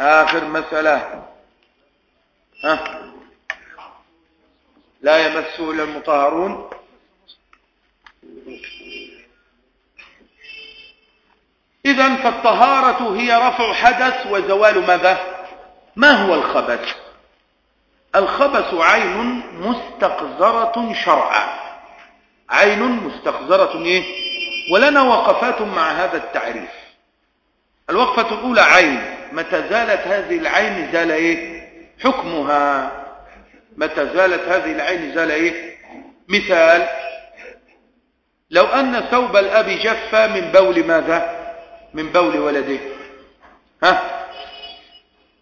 آخر مسألة. ها؟ لا يمسه إلا المطهرون. إذا فالطهارة هي رفع حدث وزوال ماذا؟ ما هو الخبث؟ الخبث عين مستقذرة شرعا. عين مستقذرة إيه؟ ولنا وقفات مع هذا التعريف. الوقفة الأولى عين. متى زالت هذه العين زال إيه؟ حكمها. متى زالت هذه العين زال إيه؟ مثال. لو أن ثوب الأب جف من بول ماذا؟ من بول ولده. ها؟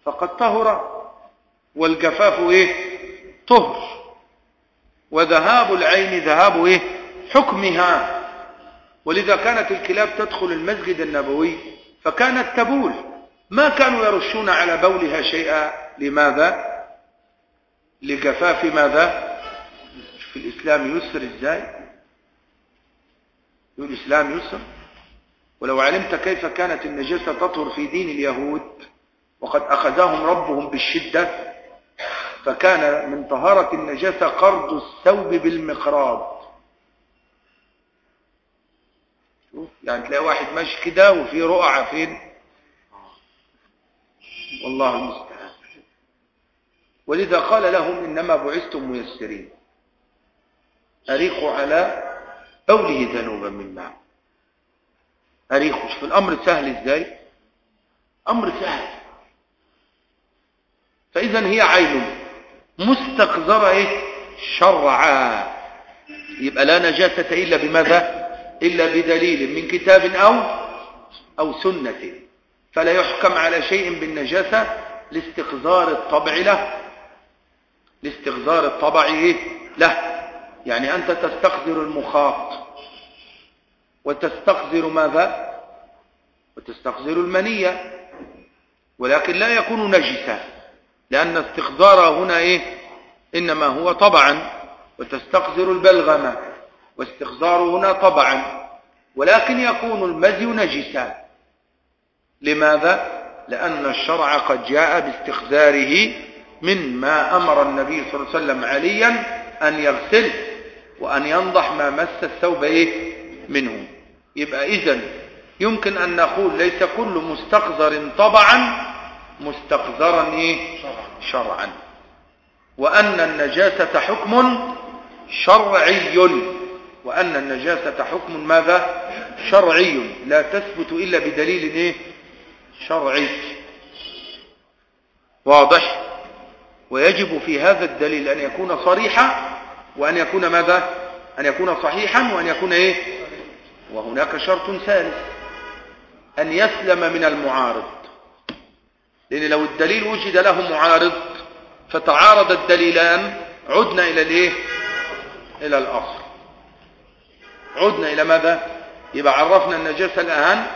فقد طهر والجفاف إيه؟ طهر. وذهاب العين ذهاب إيه؟ حكمها. ولذا كانت الكلاب تدخل المسجد النبوي فكانت تبول. ما كانوا يرشون على بولها شيئا؟ لماذا؟ لجفاف ماذا؟ في الإسلام يسر إزاي؟ الإسلام يسر؟ ولو علمت كيف كانت النجاسة تطهر في دين اليهود وقد أخذهم ربهم بالشدة فكان من طهارة النجاسة قرض الثوب بالمقراض. يعني تلاقي واحد ماشي كده وفي رقعة فين؟ والله المستعان. ولذا قال لهم إنما بعثتم ميسرين. أريقوا على بوله ذنوبا من ماء أريقوا شوف الأمر سهل إزاي؟ أمر سهل. فإذا هي عين مستقذرة إيه؟ شرعا. يبقى لا نجاسة إلا بماذا؟ إلا بدليل من كتاب أو أو سنة. فلا يحكم على شيء بالنجاسة لاستقذار الطبع له. لاستقذار الطبع؟ له. يعني أنت تستقذر المخاط. وتستقذر ماذا؟ وتستقذر المنية. ولكن لا يكون نجسا. لأن استقذار هنا إيه؟ إنما هو طبعا. وتستقذر البلغمة واستقذار هنا طبعا. ولكن يكون المزي نجسا. لماذا؟ لأن الشرع قد جاء باستقذاره مما أمر النبي صلى الله عليه وسلم عليا أن يغسل وأن ينضح ما مس الثوب إيه؟ منه. يبقى إذن يمكن أن نقول ليس كل مستقذر طبعا مستقذرا إيه؟ شرعا. وأن النجاسة حكم شرعي وأن النجاسة حكم ماذا؟ شرعي. لا تثبت إلا بدليل إيه؟ شرعي. واضح؟ ويجب في هذا الدليل أن يكون صريحا وأن يكون ماذا؟ أن يكون صحيحا وأن يكون إيه؟ وهناك شرط ثالث. أن يسلم من المعارض. لأن لو الدليل وجد له معارض فتعارض الدليلان عدنا إلى الإيه؟ إلى الأصل. عدنا إلى ماذا؟ يبقى عرفنا النجاسة الآن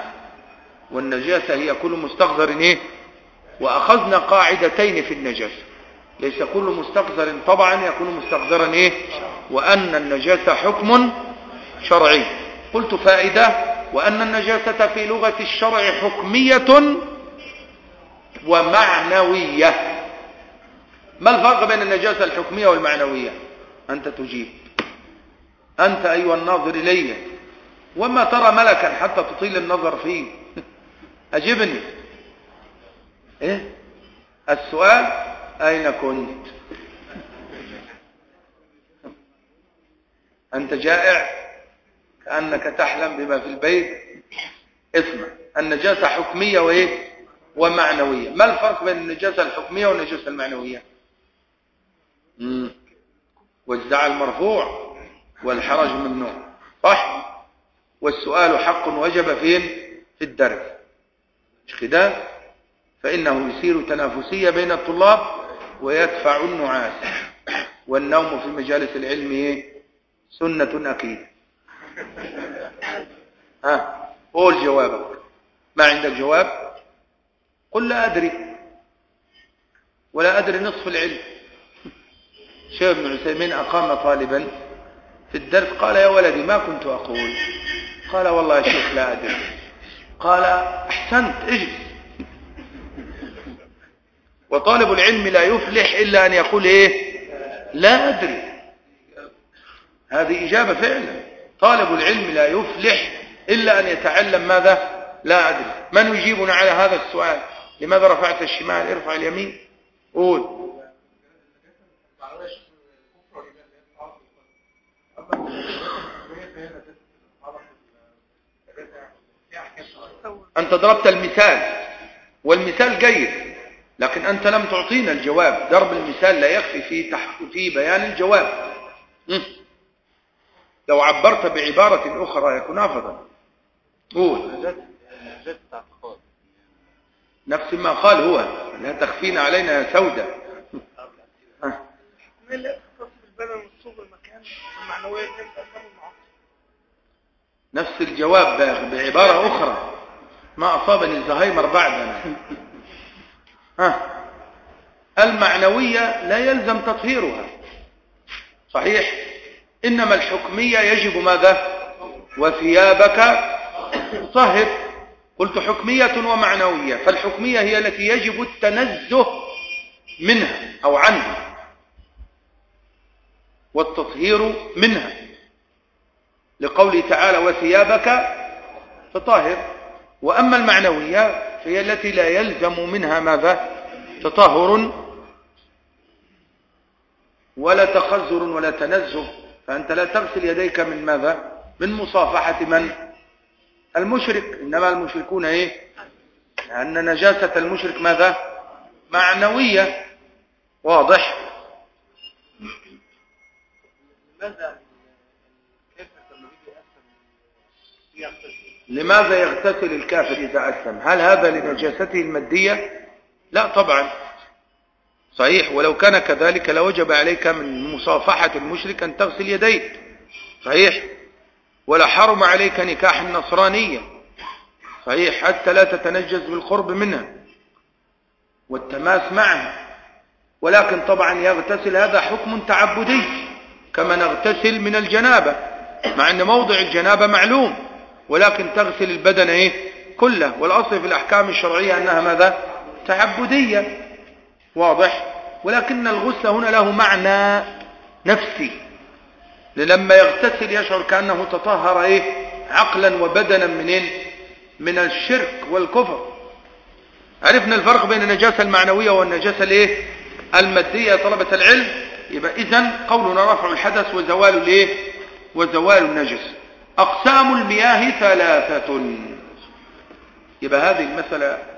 والنجاسة هي كل مستقذر إيه؟ وأخذنا قاعدتين في النجاسة ليس كل مستقذر طبعا يكون مستقذرا إيه؟ وأن النجاسة حكم شرعي. قلت فائدة وأن النجاسة في لغة الشرع حكمية ومعنوية. ما الفرق بين النجاسة الحكمية والمعنوية؟ أنت تجيب. أنت أيها الناظر إلي. وما ترى ملكا حتى تطيل النظر فيه. أجبني. إيه؟ السؤال أين كنت؟ أنت جائع؟ كأنك تحلم بما في البيت؟ اسمع النجاسة حكمية وإيه؟ ومعنوية. ما الفرق بين النجاسة الحكمية والنجاسة المعنوية؟ مم. والزعل مرفوع والحرج ممنوع. صح؟ والسؤال حق وجب فين؟ في الدرس. كده فإنه يصير تنافسية بين الطلاب ويدفع النعاس. والنوم في مجالس العلم؟ سنة أكيد ها قول جوابك. ما عندك جواب؟ قل لا أدري. ولا أدري نصف العلم. شيخ ابن عثيمين أقام طالبا في الدرس قال يا ولدي ما كنت أقول. قال والله يا شيخ لا أدري. قال أحسنت إجلس. وطالب العلم لا يفلح إلا أن يقول إيه؟ لا أدري. هذه إجابة فعلا. طالب العلم لا يفلح إلا أن يتعلم ماذا؟ لا أدري. من يجيبنا على هذا السؤال؟ لماذا رفعت الشمال؟ ارفع اليمين. قول. أنت ضربت المثال والمثال جيد لكن أنت لم تعطينا الجواب. ضرب المثال لا يخفي في. في بيان الجواب. لو عبرت بعبارة أخرى يكون أفضل. قول. نفس ما قال هو. لا تخفين علينا يا سودة. نفس الجواب بعبارة أخرى. ما أصابني الزهايمر بعدنا. ها. المعنوية لا يلزم تطهيرها. صحيح. إنما الحكمية يجب ماذا؟ وثيابك طهر. قلت حكمية ومعنوية. فالحكمية هي التي يجب التنزه منها أو عنها. والتطهير منها. لقوله تعالى وثيابك فطاهر وأما المعنوية فهي التي لا يلزم منها ماذا؟ تطهر ولا تخزر ولا تنزه فأنت لا تغسل يديك من ماذا؟ من مصافحة من؟ المشرك. إنما المشركون إيه؟ لأن نجاسة المشرك ماذا؟ معنوية. واضح؟ لماذا؟ لماذا يغتسل الكافر إذا أسلم هل هذا لنجاسته المادية؟ لا طبعا. صحيح. ولو كان كذلك لوجب عليك من مصافحة المشرك أن تغسل يديك. صحيح. ولا حرم عليك نكاح النصرانية. صحيح. حتى لا تتنجز بالقرب منها والتماس معها. ولكن طبعا يغتسل هذا حكم تعبدي كما نغتسل من الجنابة مع أن موضع الجنابة معلوم. ولكن تغسل البدن إيه؟ كله. والأصل في الأحكام الشرعية أنها ماذا؟ تعبدية. واضح؟ ولكن الغسل هنا له معنى نفسي. لما يغتسل يشعر كأنه تطهر إيه؟ عقلا وبدنا منين من الشرك والكفر. عرفنا الفرق بين النجاسة المعنوية والنجاسة الإيه؟ المادية. طلبة العلم يبقى إذن قولنا رفع الحدث وزوال الإيه؟ وزوال النجس. أقسام المياه ثلاثة. يبقى هذه المسألة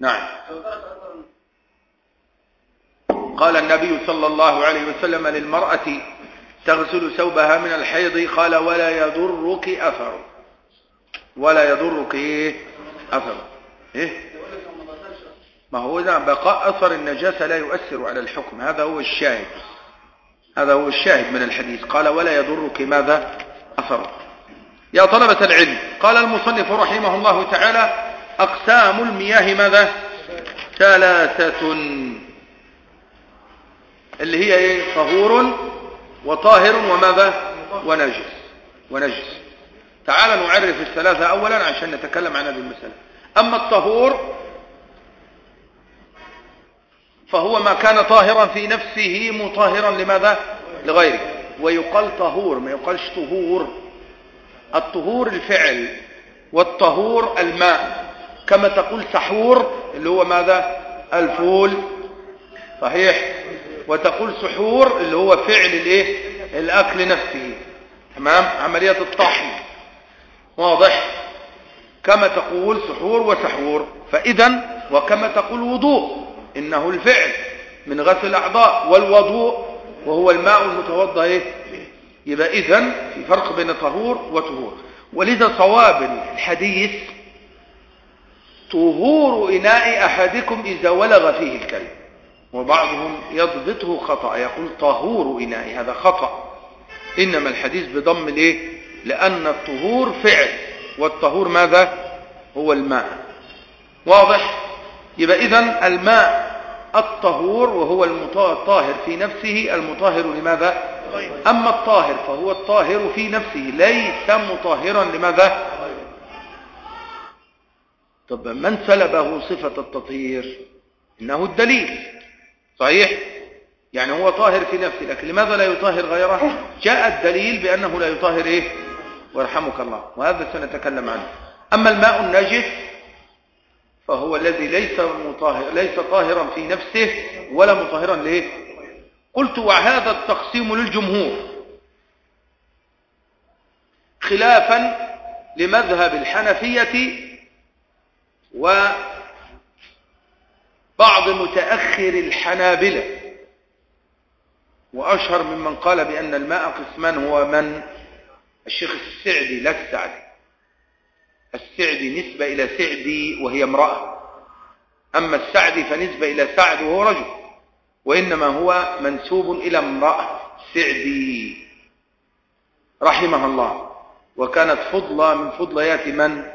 نعم. قال النبي صلى الله عليه وسلم للمرأة تغسل ثوبها من الحيض قال ولا يضرك أثر. ولا يضرك إيه أثر. إيه؟ ما هو ذا بقاء أثر النجاسة لا يؤثر على الحكم. هذا هو الشاهد. هذا هو الشاهد من الحديث. قال ولا يضرك ماذا أثر. يا طلبة العلم قال المصنف رحمه الله تعالى أقسام المياه ماذا؟ ثلاثة. اللي هي إيه؟ طهور وطاهر وماذا؟ ونجس. ونجس. تعال نعرف الثلاثة أولا عشان نتكلم عن هذه المسألة. أما الطهور فهو ما كان طاهرا في نفسه مطهرا لماذا؟ لغيره. ويقال طهور ما يقالش طهور. الطهور الفعل والطهور الماء. كما تقول سحور اللي هو ماذا؟ الفول. صحيح. وتقول سحور اللي هو فعل الايه؟ الأكل نفسه. تمام؟ عملية الطحن. واضح؟ كما تقول سحور وسحور. فاذا وكما تقول وضوء. إنه الفعل من غسل الأعضاء والوضوء وهو الماء المتوضا إيه؟ يبقى اذا في فرق بين طهور وطهور. ولذا صواب الحديث طهور إناء أحدكم إذا ولغ فيه الكلب. وبعضهم يضبطه خطأ يقول طهور إناء هذا خطأ. إنما الحديث بضم الإيه؟ لأن الطهور فعل والطهور ماذا؟ هو الماء. واضح؟ يبقى إذن الماء الطهور وهو الطاهر في نفسه المطهر لماذا؟ أما الطاهر فهو الطاهر في نفسه ليس مطهرا لماذا؟ طب من سلبه صفة التطهير؟ إنه الدليل. صحيح؟ يعني هو طاهر في نفسه لكن لماذا لا يطهر غيره؟ جاء الدليل بأنه لا يطهر إيه؟ ويرحمك الله وهذا سنتكلم عنه. أما الماء النجس فهو الذي ليس مطاهر ليس طاهرا في نفسه ولا مطهرا ليه؟ قلت وهذا التقسيم للجمهور. خلافا لمذهب الحنفية وبعض متأخر الحنابلة. وأشهر ممن قال بأن الماء قسمان هو من الشيخ السعدي لا السعدي السعدي نسبة إلى سعدي وهي امرأة. أما السعدي فنسبة إلى سعد وهو رجل وإنما هو منسوب إلى امرأة سعدي. رحمها الله. وكانت فضلة من فضليات من؟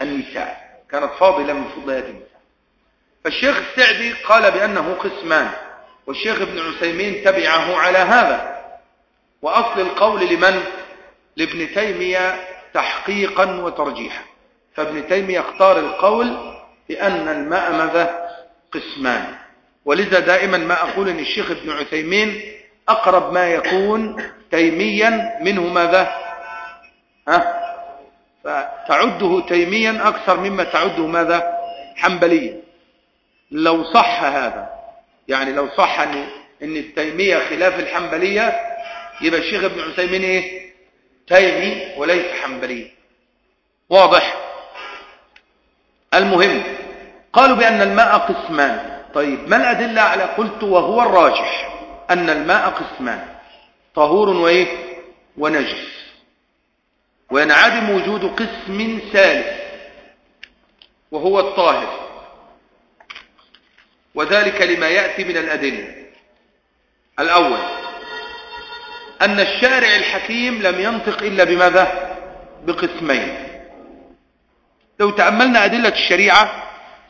النساء. كانت فاضلة من فضليات النساء. فالشيخ السعدي قال بأنه قسمان والشيخ ابن عثيمين تبعه على هذا. وأصل القول لمن؟ لابن تيمية تحقيقا وترجيحا. فابن تيمية اختار القول بأن الماء ماذا؟ قسمان. ولذا دائما ما أقول أن الشيخ ابن عثيمين أقرب ما يكون تيميا منه ماذا؟ ها؟ فتعده تيميا أكثر مما تعده ماذا؟ حنبليا لو صح هذا يعني لو صح أن, إن التيمية خلاف الحنبلية يبقى الشيخ ابن عثيمين إيه؟ تيمي وليس حنبلي. واضح؟ المهم قالوا بأن الماء قسمان. طيب ما الأدلة على قلت وهو الراجح؟ أن الماء قسمان. طهور وإيه؟ ونجس. وينعدم وجود قسم ثالث وهو الطاهر. وذلك لما يأتي من الأدلة. الأول أن الشارع الحكيم لم ينطق إلا بماذا؟ بقسمين. لو تأملنا أدلة الشريعة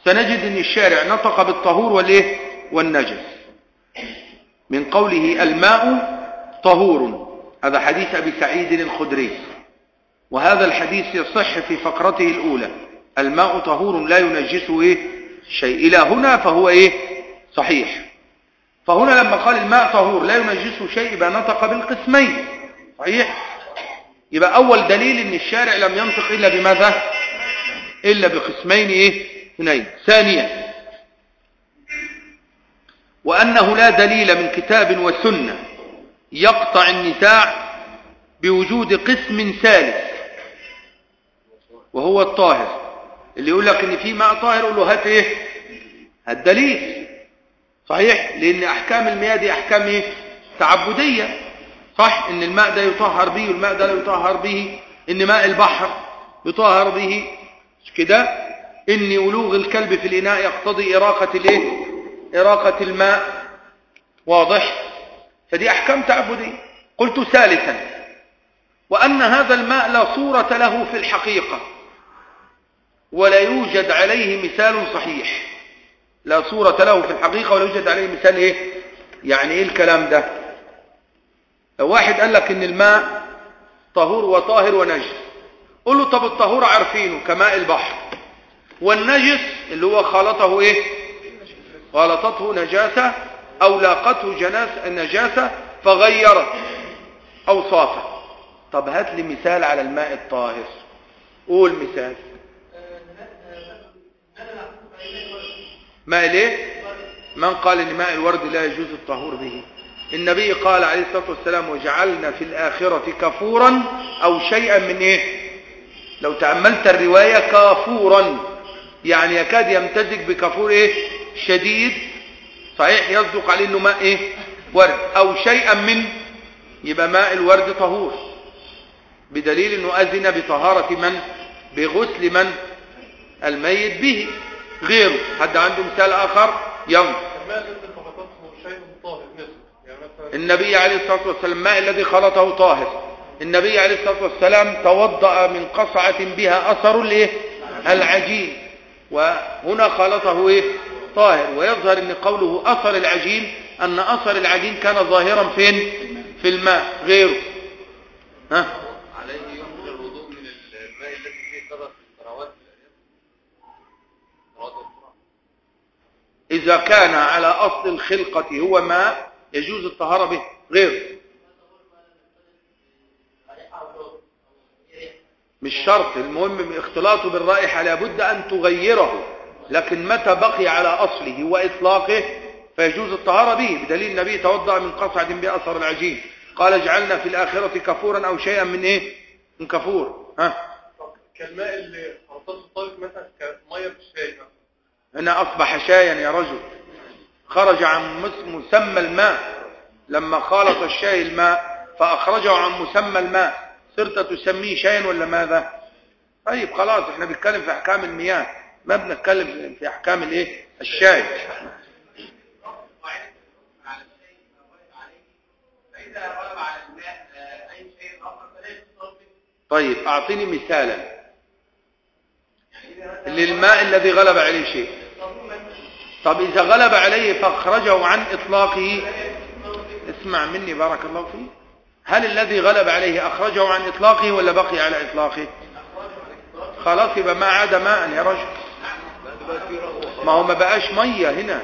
سنجد أن الشارع نطق بالطهور والإيه؟ والنجس. من قوله الماء طهور. هذا حديث أبي سعيد الخدري. وهذا الحديث يصح في فقرته الأولى. الماء طهور لا ينجسه إيه؟ شيء. إلى هنا فهو إيه؟ صحيح. فهنا لما قال الماء طهور لا ينجسه شيء يبقى نطق بالقسمين. صحيح؟ يبقى أول دليل أن الشارع لم ينطق إلا بماذا؟ إلا بقسمين إيه؟ اثنين ثانيا وأنه لا دليل من كتاب وسنة يقطع النزاع بوجود قسم ثالث وهو الطاهر. اللي يقول لك إن في ماء طاهر يقول له هات إيه؟ هات دليل. صحيح؟ لأن أحكام المياه دي أحكام إيه؟ تعبدية. صح؟ إن الماء ده يطهر به والماء ده لا يطهر به. إن ماء البحر يطهر به. كده؟ ان ولوغ الكلب في الإناء يقتضي إراقة الإيه؟ إراقة الماء. واضح؟ فدي أحكام تعبديه قلت ثالثا وأن هذا الماء لا صورة له في الحقيقة ولا يوجد عليه مثال صحيح. لا صورة له في الحقيقة ولا يوجد عليه مثال إيه؟ يعني إيه الكلام ده؟ لو واحد قال لك إن الماء طهور وطاهر ونجس قل له طب الطهور عارفينه كماء البحر. والنجس اللي هو خالطه إيه؟ غلطته نجاسة أو لاقته جناس النجاسة فغيرت أوصافه. طب هات لي مثال على الماء الطاهر. قول مثال. ماء ليه من قال إن ماء الورد لا يجوز الطهور به. النبي قال عليه الصلاة والسلام وجعلنا في الآخرة كفورا أو شيئا من إيه؟ لو تأملت الرواية كافورا يعني يكاد يمتزج بكفور إيه؟ شديد. صحيح يصدق عليه أنه ماء إيه؟ ورد. أو شيئا من يبقى ماء الورد طهور. بدليل أنه أذن بطهارة من؟ بغسل من؟ الميت به. غيره. حد عنده مثال آخر؟ يلا. النبي عليه الصلاة والسلام الماء الذي خلطه طاهر. النبي عليه الصلاة والسلام توضأ من قصعة بها أثر الإيه؟ العجين. وهنا خلطه إيه؟ طاهر. ويظهر إن قوله أثر العجين أن أثر العجين كان ظاهرا فين؟ في الماء. غيره. ها؟ إذا كان على أصل الخلقة هو ماء يجوز الطهارة به. غير مش شرط المهم اختلاطه بالرائحة لابد أن تغيره لكن متى بقي على أصله وإطلاقه فيجوز الطهارة به؟ بدليل النبي توضأ من قصعة بأثر العجين قال اجعلنا في الآخرة كفورا أو شيئا من إيه؟ من كفور. ها؟ كالماء اللي الطارق مثلا كمية بالشاي هنا أصبح شايا يا رجل. خرج عن مسمى الماء. لما خالط الشاي الماء فأخرجه عن مسمى الماء. صرت تسميه شايا ولا ماذا؟ طيب خلاص إحنا بنتكلم في أحكام المياه ما بنتكلم في أحكام الإيه؟ الشاي. طيب أعطيني مثالا. للماء الذي غلب عليه شيء. طب إذا غلب عليه فأخرجه عن إطلاقه. اسمع مني بارك الله فيه هل الذي غلب عليه أخرجه عن إطلاقه ولا بقي على إطلاقه؟ خلاص يبقى ما عاد ماء يا رجل. ما هو ما بقاش مية هنا.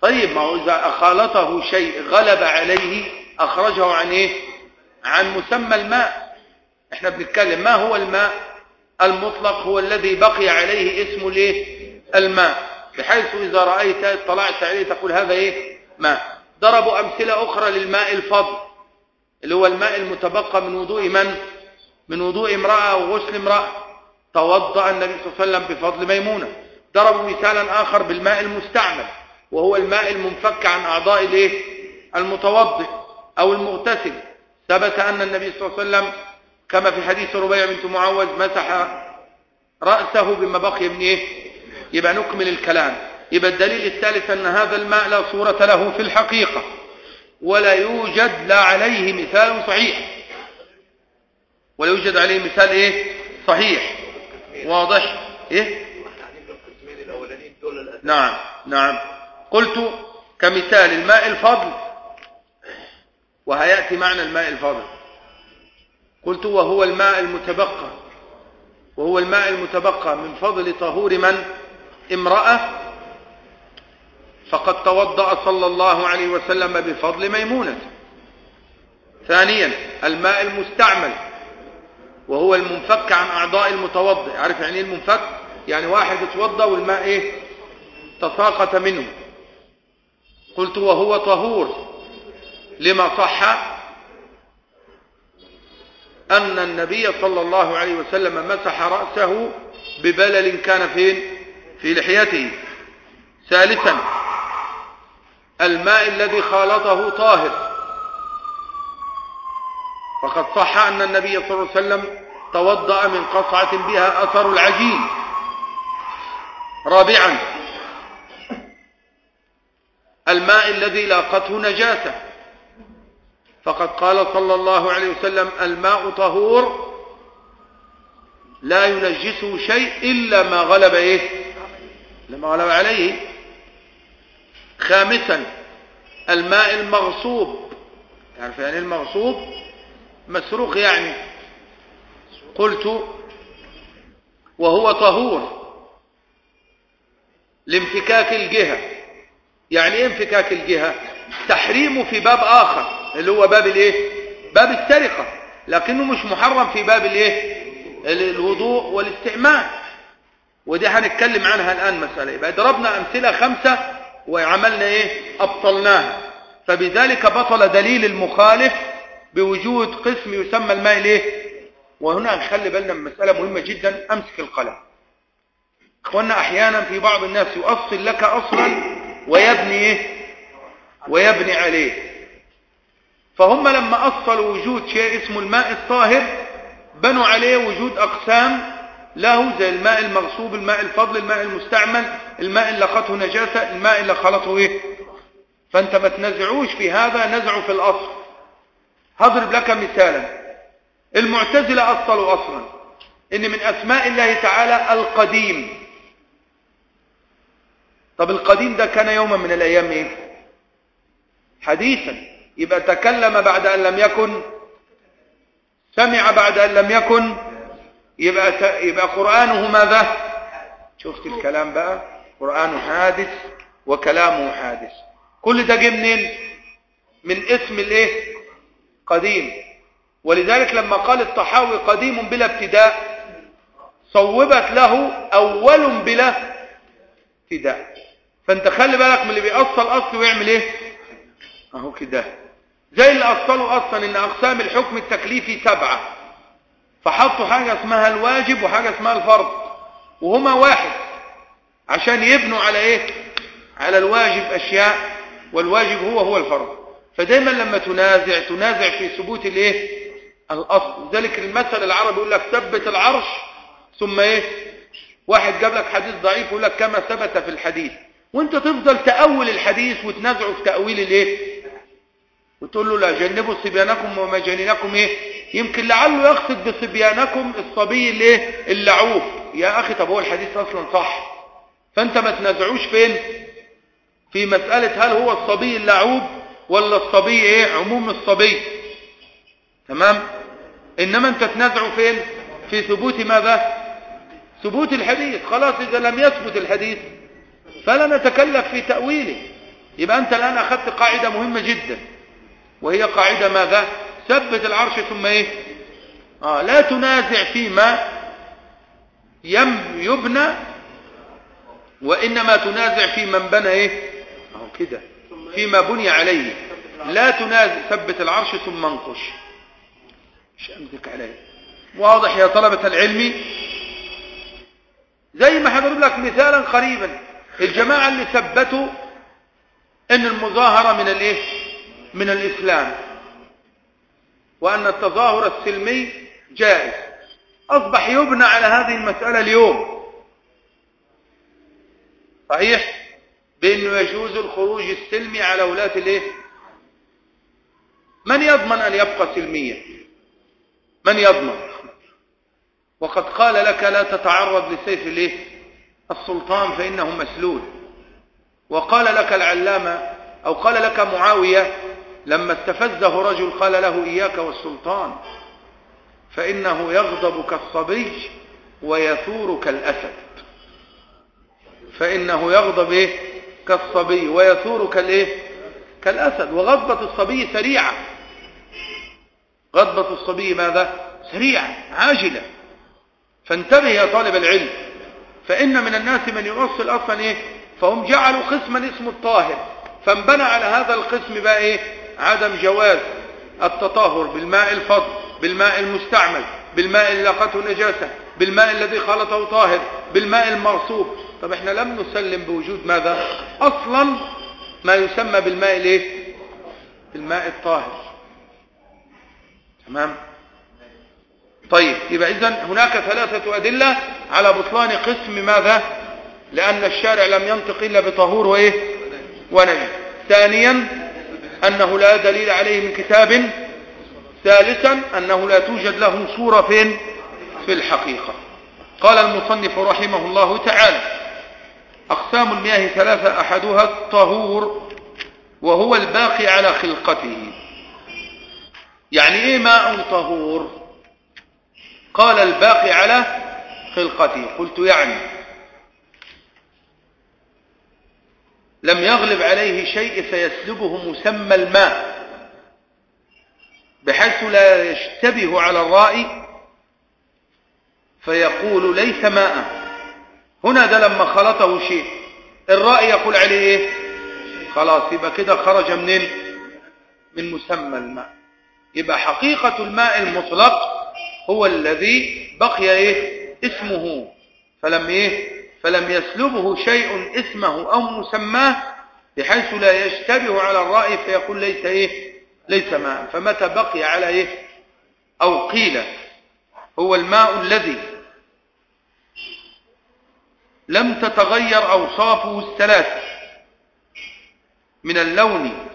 طيب ما هو إذا خالطه شيء غلب عليه أخرجه عن إيه؟ عن مسمى الماء. إحنا بنتكلم ما هو الماء؟ المطلق هو الذي بقي عليه اسم الإيه؟ الماء. بحيث إذا رأيت اطلعت عليه تقول هذا إيه؟ ماء. ضربوا أمثلة أخرى للماء الفضل اللي هو الماء المتبقى من وضوء من؟ من وضوء امرأة وغسل امرأة. توضأ النبي صلى الله عليه وسلم بفضل ميمونة. ضربوا مثالا آخر بالماء المستعمل وهو الماء المنفك عن أعضاء الإيه؟ المتوضئ أو المغتسل. ثبت أن النبي صلى الله عليه وسلم كما في حديث ربيع بنت معوذ مسح رأسه بما بقي من إيه؟ يبقى نكمل الكلام. يبقى الدليل الثالث أن هذا الماء لا صورة له في الحقيقة ولا يوجد لا عليه مثال صحيح. ولا يوجد عليه مثال إيه؟ صحيح. واضح؟ إيه؟ نعم نعم. قلت كمثال الماء الفضل وهيأتي معنى الماء الفضل. قلت وهو الماء المتبقى وهو الماء المتبقى من فضل طهور من؟ امرأة فقد توضأ صلى الله عليه وسلم بفضل ميمونة. ثانيا الماء المستعمل وهو المنفك عن أعضاء المتوضئ. عارف يعني إيه المنفك؟ يعني واحد اتوضأ والماء إيه؟ تساقط منه. قلت وهو طهور. لما صح أن النبي صلى الله عليه وسلم مسح رأسه ببلل كان فين؟ في لحيته. ثالثا الماء الذي خالطه طاهر. فقد صح أن النبي صلى الله عليه وسلم توضأ من قصعة بها أثر العجين. رابعا الماء الذي لاقته نجاسة. فقد قال صلى الله عليه وسلم الماء طهور لا ينجسه شيء إلا ما غلب إيه؟ لما غلب عليه. خامسا الماء المغصوب. تعرف يعني المغصوب؟ مسروق يعني. قلت وهو طهور. لانفكاك الجهة. يعني إيه انفكاك الجهة؟ تحريمه في باب آخر اللي هو باب الإيه؟ باب السرقة. لكنه مش محرم في باب الإيه؟ الوضوء والاستعمال ودي هنتكلم عنها الآن مسألة. يبقى ضربنا أمثلة خمسة وعملنا إيه؟ أبطلناها. فبذلك بطل دليل المخالف بوجود قسم يسمى الماء الإيه؟ وهنا نخلي بالنا من مسألة مهمة جدا أمسك القلم. اخوانا أحيانا في بعض الناس يؤصل لك أصلا ويبني إيه؟ ويبني عليه. فهم لما أصلوا وجود شيء اسمه الماء الطاهر بنوا عليه وجود أقسام له زي الماء المغصوب الماء الفضل الماء المستعمل الماء اللي لقته نجاسة الماء اللي خلطه إيه؟ فأنت ما تنزعوش في هذا نزعوا في الأصل. هضرب لك مثالا. المعتزلة أصلوا أصلا. إن من أسماء الله تعالى القديم. طب القديم ده كان يوما من الأيام إيه؟ حديثا. يبقى تكلم بعد أن لم يكن سمع بعد أن لم يكن يبقى يبقى قرآنه ماذا؟ شفت الكلام بقى؟ قرآن حادث وكلامه حادث. كل ده جه منين؟ من اسم الايه؟ قديم. ولذلك لما قال الطحاوي قديم بلا ابتداء صوبت له أول بلا ابتداء. فانت خلي بالك من اللي بيأصل أصل ويعمل إيه؟ أهو كده. زي اللي أصلوا أصلا إن أقسام الحكم التكليفي سبعة. فحطوا حاجة اسمها الواجب وحاجة اسمها الفرض. وهما واحد. عشان يبنوا على إيه؟ على الواجب أشياء والواجب هو هو الفرض. فدايما لما تنازع تنازع في ثبوت الإيه؟ الأصل. ذلك المثل العربي يقول لك ثبت العرش ثم إيه؟ واحد جاب لك حديث ضعيف يقول لك كما ثبت في الحديث. وأنت تفضل تأول الحديث وتنازعه في تأويل الإيه؟ وتقول له لا جنبوا صبيانكم ومجانينكم إيه؟ يمكن لعله يقصد بصبيانكم الصبي الايه اللعوب. يا أخي طب هو الحديث أصلا صح؟ فأنت ما تنازعوش فين؟ في مسألة هل هو الصبي اللعوب ولا الصبي إيه؟ عموم الصبي. تمام؟ إنما أنت تنازعه فين؟ في ثبوت ماذا؟ ثبوت الحديث. خلاص إذا لم يثبت الحديث فلا نتكلف في تأويله. يبقى أنت الآن أخذت قاعدة مهمة جدا. وهي قاعدة ماذا؟ ثبت العرش ثم إيه؟ آه لا تنازع فيما يم يبنى وإنما تنازع في من بنى إيه؟ أهو كده. فيما بني عليه. لا تنازع ثبت العرش ثم انقش. مش أمسك عليه. واضح يا طلبة العلم؟ زي ما هضرب لك مثالا قريبا. الجماعة اللي ثبتوا إن المظاهرة من الإيه؟ من الإسلام وأن التظاهر السلمي جائز. أصبح يبنى على هذه المسألة اليوم. صحيح بأنه يجوز الخروج السلمي على ولاة الإيه؟ من يضمن أن يبقى سلميا؟ من يضمن؟ وقد قال لك لا تتعرض لسيف الإيه؟ السلطان فإنه مسلول. وقال لك العلامة أو قال لك معاوية لما استفزه رجل قال له إياك والسلطان فإنه يغضب كالصبي ويثور كالأسد. فإنه يغضب إيه؟ كالصبي ويثور كالإيه؟ كالأسد. وغضبة الصبي سريعة. غضبة الصبي ماذا؟ سريعة عاجلة. فانتبه يا طالب العلم فإن من الناس من يؤصل أصلا إيه؟ فهم جعلوا قسما اسمه الطاهر. فانبنى على هذا القسم بقى إيه؟ عدم جواز التطهر بالماء الفضل بالماء المستعمل بالماء اللي لقته نجاسة بالماء الذي خلطه طاهر بالماء المرصوب. طب إحنا لم نسلم بوجود ماذا؟ أصلا ما يسمى بالماء الإيه؟ الماء الطاهر. تمام؟ طيب يبقى اذا هناك ثلاثة أدلة على بطلان قسم ماذا؟ لأن الشارع لم ينطق إلا بطهور وإيه؟ ونجس. ثانيا أنه لا دليل عليه من كتاب. ثالثا أنه لا توجد له صورة فين؟ في الحقيقة. قال المصنف رحمه الله تعالى أقسام المياه ثلاثة أحدها الطهور وهو الباقي على خلقته. يعني إيه ماء طهور؟ قال الباقي على خلقته. قلت يعني لم يغلب عليه شيء فيسلبه مسمى الماء بحيث لا يشتبه على الرائي فيقول ليس ماء. هنا ده لما خلطه شيء. الرائي يقول عليه إيه؟ خلاص يبقى كده خرج منين؟ من مسمى الماء. يبقى حقيقة الماء المطلق هو الذي بقي إيه؟ اسمه. فلم إيه؟ فلم يسلبه شيء اسمه أو مسماه بحيث لا يشتبه على الرأي فيقول ليس إيه ليس ماء فمتى بقي على إيه؟ أو قيل هو الماء الذي لم تتغير أوصافه الثلاث من اللون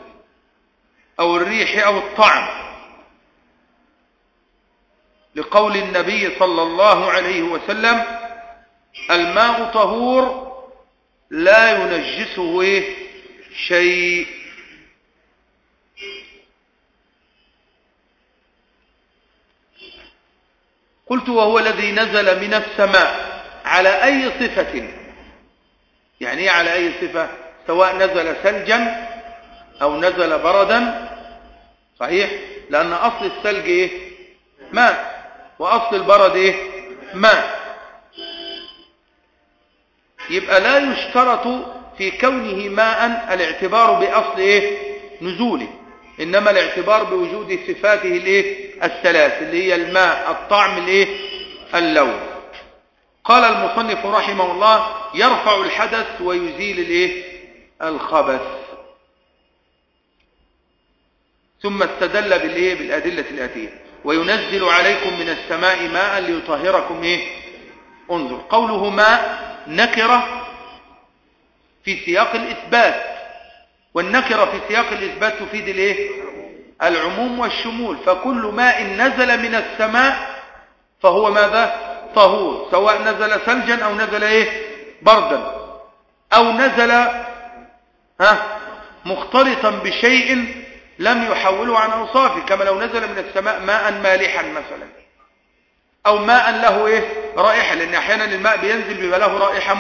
أو الريح أو الطعم لقول النبي صلى الله عليه وسلم الماء طهور لا ينجسه إيه؟ شيء. قلت وهو الذي نزل من السماء على أي صفة؟ يعني إيه على أي صفة؟ سواء نزل ثلجا أو نزل بردا. صحيح؟ لأن أصل الثلج إيه؟ ماء. وأصل البرد إيه؟ ماء. يبقى لا يشترط في كونه ماء الاعتبار بأصل إيه؟ نزوله. إنما الاعتبار بوجود صفاته الإيه؟ الثلاث اللي هي الماء الطعم الإيه؟ اللون. قال المصنف رحمه الله يرفع الحدث ويزيل الإيه؟ الخبث. ثم استدل بالإيه؟ بالأدلة الآتية. وينزل عليكم من السماء ماء ليطهركم إيه؟ انظر. قوله ماء نكرة في سياق الإثبات والنكرة في سياق الإثبات تفيد الإيه؟ العموم والشمول. فكل ماء نزل من السماء فهو ماذا؟ طهور سواء نزل ثلجا أو نزل إيه؟ بردا. أو نزل ها؟ مختلطا بشيء لم يحوله عن أوصافه كما لو نزل من السماء ماء مالحا مثلا أو ماء له إيه؟ رائحة لأن أحيانا الماء بينزل بيبقى له رائحة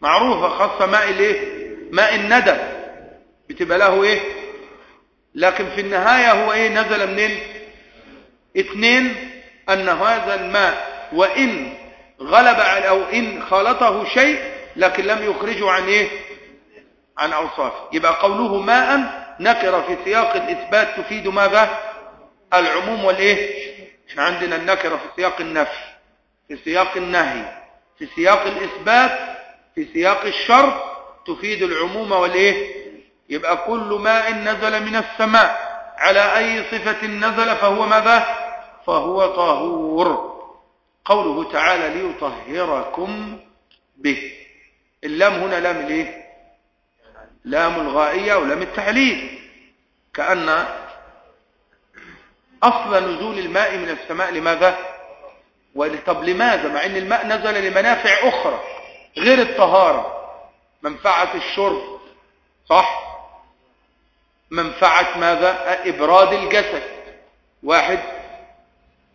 معروفة خاصة ماء الإيه ماء الندى بتبقى له إيه؟ لكن في النهاية هو إيه؟ نزل منين اثنين أن هذا الماء وإن غلب أو إن خالطه شيء لكن لم يخرجه عن إيه؟ عن أوصافه. يبقى قوله ماء نكر في سياق الإثبات تفيد ماذا؟ العموم والإيه؟ إحنا عندنا النكرة في سياق النفي. في سياق النهي في سياق الإثبات في سياق الشرط تفيد العموم والإيه؟ يبقى كل ماء نزل من السماء. على أي صفة نزل فهو ماذا؟ فهو طهور. قوله تعالى ليطهركم به. اللام هنا لام الإيه؟ لام الغائية ولام التعليل كأن أصل نزول الماء من السماء لماذا؟ طب لماذا؟ مع إن الماء نزل لمنافع أخرى غير الطهارة. منفعة الشرب صح؟ منفعة ماذا؟ إبراد الجسد. واحد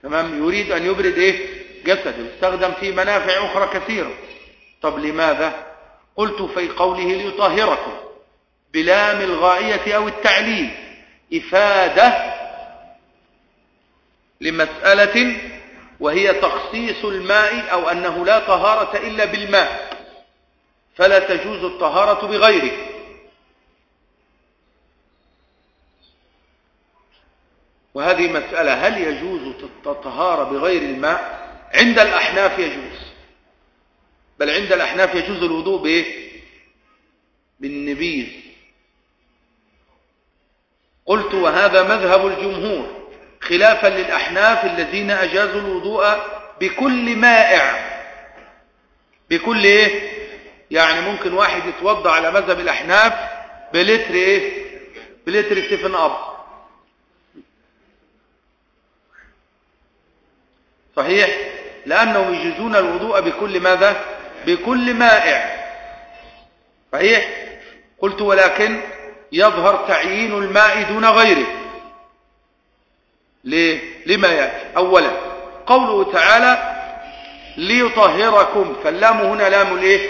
تمام؟ يريد أن يبرد إيه؟ جسده يستخدم في منافع أخرى كثيرة. طب لماذا؟ قلت في قوله ليطهركم بلام الغائية أو التعليل إفادة لمسألة وهي تخصيص الماء أو أنه لا طهارة إلا بالماء. فلا تجوز الطهارة بغيره. وهذه مسألة هل يجوز الطهارة بغير الماء؟ عند الأحناف يجوز. بل عند الأحناف يجوز الوضوء بإيه بالنبيذ. قلت وهذا مذهب الجمهور. خلافا للأحناف الذين أجازوا الوضوء بكل مائع. بكل إيه؟ يعني ممكن واحد يتوضع على مذهب الأحناف بلتر إيه؟ بلتر سفن أب. صحيح؟ لأنهم يجوزون الوضوء بكل ماذا؟ بكل مائع. صحيح؟ قلت ولكن يظهر تعيين الماء دون غيره. ليه؟ لما يأتي. أولا قوله تعالى ليطهركم. فاللام هنا لام الإيه؟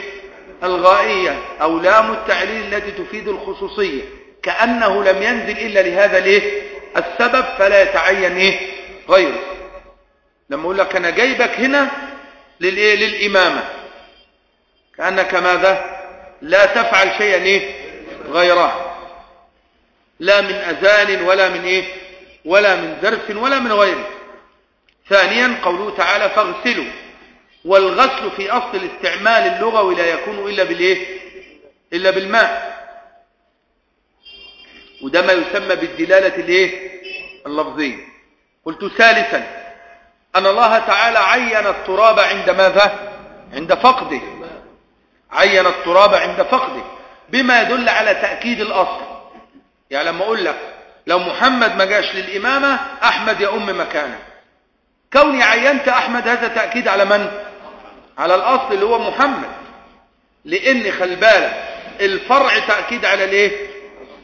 الغائية أو لام التعليل التي تفيد الخصوصية. كأنه لم ينزل إلا لهذا الإيه؟ السبب فلا يتعين إيه؟ غيره. لما أقول لك أنا جايبك هنا للإيه؟ للإمامة. كأنك ماذا؟ لا تفعل شيئا إيه؟ غيره. لا من أذان ولا من إيه؟ ولا من ذرف ولا من غيره. ثانيا قوله تعالى فاغسلوا. والغسل في أصل الاستعمال اللغوي لا يكون إلا بالإيه؟ إلا بالماء. وده ما يسمى بالدلالة الإيه؟ اللفظية. قلت ثالثا أن الله تعالى عين التراب عند ماذا؟ عند فقده. عين التراب عند فقده. بما يدل على تأكيد الأصل. يعني لما أقول لك لو محمد ما جاش للإمامة أحمد يأم مكانه. كوني عينت أحمد هذا تأكيد على من؟ على الأصل اللي هو محمد. لأن خل بالك الفرع تأكيد على الإيه؟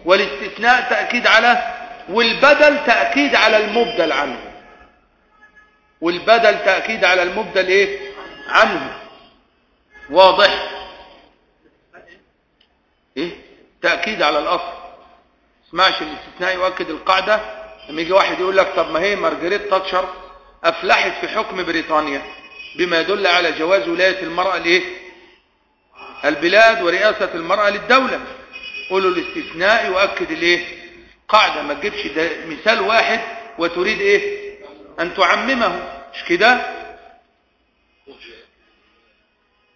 والاستثناء تأكيد على والبدل تأكيد على المبدل عنه. والبدل تأكيد على المبدل إيه؟ عنه. واضح؟ إيه؟ تأكيد على الأصل. اسمعش الاستثناء يؤكد القاعدة. لما يجي واحد يقول لك طب ما هي مارجريت تاتشر أفلحت في حكم بريطانيا بما يدل على جواز ولاية المرأة لإيه؟ البلاد ورئاسة المرأة للدولة. قولوا الاستثناء يؤكد الايه قاعدة ما تجيبش ده مثال واحد وتريد إيه؟ أن تعممه. مش كده؟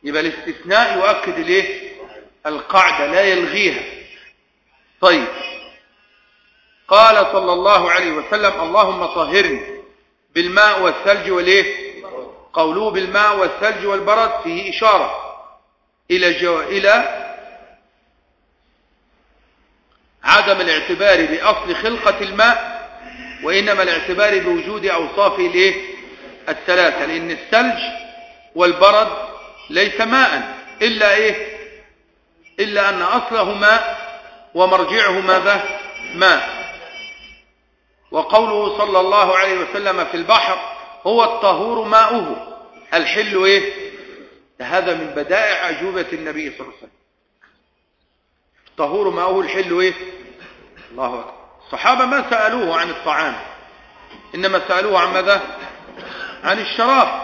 يبقى الاستثناء يؤكد الايه القاعدة لا يلغيها. طيب. قال صلى الله عليه وسلم اللهم طهرني بالماء والثلج والإيه؟ قوله بالماء والثلج والبرد فيه إشارة إلى جو... إلى عدم الاعتبار بأصل خلقة الماء وإنما الاعتبار بوجود أوصافه الإيه؟ الثلاثة لأن الثلج والبرد ليس ماء إلا إيه؟ إلا أن أصله ماء ومرجعه ماذا؟ ماء. وقوله صلى الله عليه وسلم في البحر هو الطهور ماؤه. الحل إيه؟ هذا من بدائع أجوبة النبي صلى الله عليه وسلم. طهور ماؤه الحل إيه؟ الله أكبر. الصحابة ما سألوه عن الطعام. إنما سألوه عن ماذا؟ عن الشراب.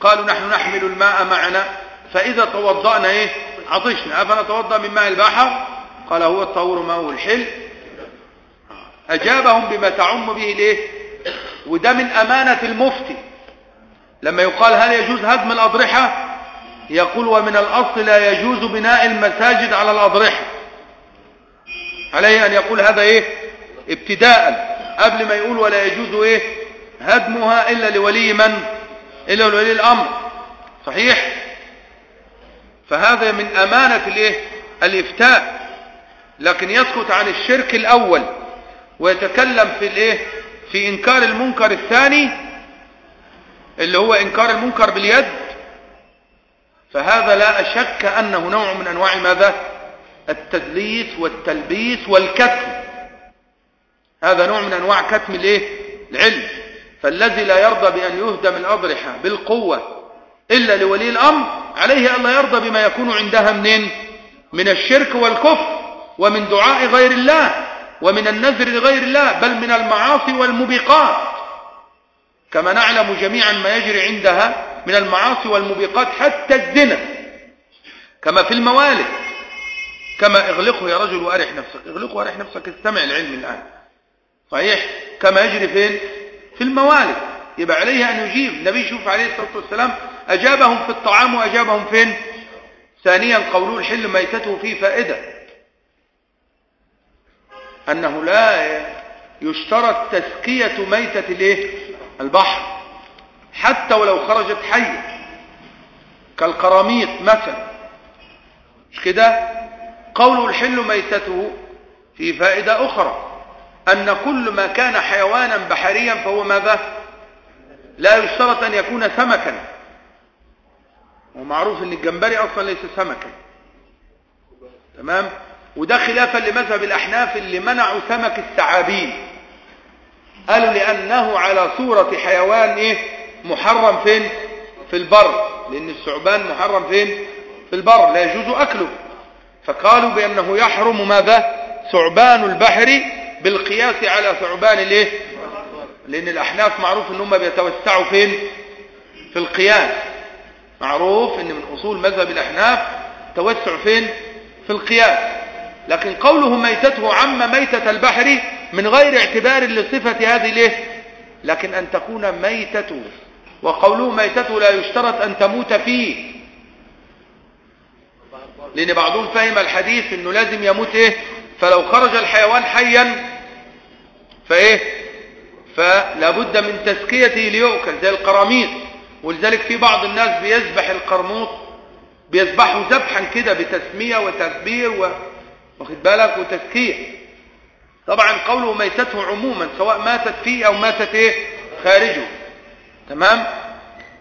قالوا نحن نحمل الماء معنا فإذا توضأنا إيه؟ عطشنا. أفنتوضأ من ماء البحر؟ قال هو الطهور ماؤه الحل. أجابهم بما تعم به الإيه وده من أمانة المفتي. لما يقال هل يجوز هدم الأضرحة؟ يقول ومن الأصل لا يجوز بناء المساجد على الأضرحة. عليه أن يقول هذا إيه؟ ابتداء. قبل ما يقول ولا يجوز إيه؟ هدمها إلا لولي من؟ إلا لولي الأمر. صحيح؟ فهذا من أمانة الإيه؟ الإفتاء. لكن يسكت عن الشرك الأول. ويتكلم في الإيه؟ في إنكار المنكر الثاني اللي هو إنكار المنكر باليد. فهذا لا أشك أنه نوع من أنواع ماذا؟ التدليس والتلبيس والكتم. هذا نوع من أنواع كتم الايه؟ العلم. فالذي لا يرضى بأن يهدم الأضرحة بالقوة إلا لولي الأمر عليه أن لا يرضى بما يكون عندها منين؟ من الشرك والكفر ومن دعاء غير الله. ومن النذر لغير الله بل من المعاصي والمبقات كما نعلم جميعا ما يجري عندها من المعاصي والمبقات حتى الزنا. كما في الموالد كما اغلقه يا رجل وارح نفسك. اغلقه وارح نفسك استمع العلم الآن. صحيح؟ كما يجري فين؟ في الموالد. يبقى عليه أن يجيب. النبي شوف عليه الصلاة والسلام أجابهم في الطعام وأجابهم فين؟ ثانيا قولوا الحل ميتته فيه فائدة. أنه لا يشترط تسكية ميتة الإيه؟ البحر. حتى ولو خرجت حية كالقراميط مثلا. مش كده؟ قول الحل ميتته في فائدة أخرى. أن كل ما كان حيوانا بحريا فهو ماذا؟ لا يشترط أن يكون سمكا. ومعروف أن الجمبري أصلا ليس سمكا. تمام؟ وده خلافا لمذهب الأحناف اللي منعوا سمك الثعابين. قالوا لأنه على صورة حيوان إيه؟ محرم فين؟ في البر. لأن الثعبان محرم فين؟ في البر. لا يجوز أكله. فقالوا بأنه يحرم ماذا؟ ثعبان البحر بالقياس على ثعبان الإيه؟ لأن الأحناف معروف أنهم بيتوسعوا فين؟ في القياس. معروف أن من أصول مذهب الأحناف توسع فين؟ في القياس. لكن قوله ميتته عم ميتة البحر من غير اعتبار لصفة هذه الإيه؟ لكن أن تكون ميتته وقوله ميتته لا يشترط أن تموت فيه. لأن بعضهم فهم الحديث أنه لازم يموت إيه؟ فلو خرج الحيوان حيا فإيه؟ فلا بد من تسكيته ليؤكل زي القراميط. ولذلك في بعض الناس بيذبح القرموط بيذبحه ذبحا كده بتسمية وتكبير و... واخد بالك؟ وتسكية طبعا قوله ميتته عموما سواء ماتت فيه أو ماتت إيه؟ خارجه. تمام؟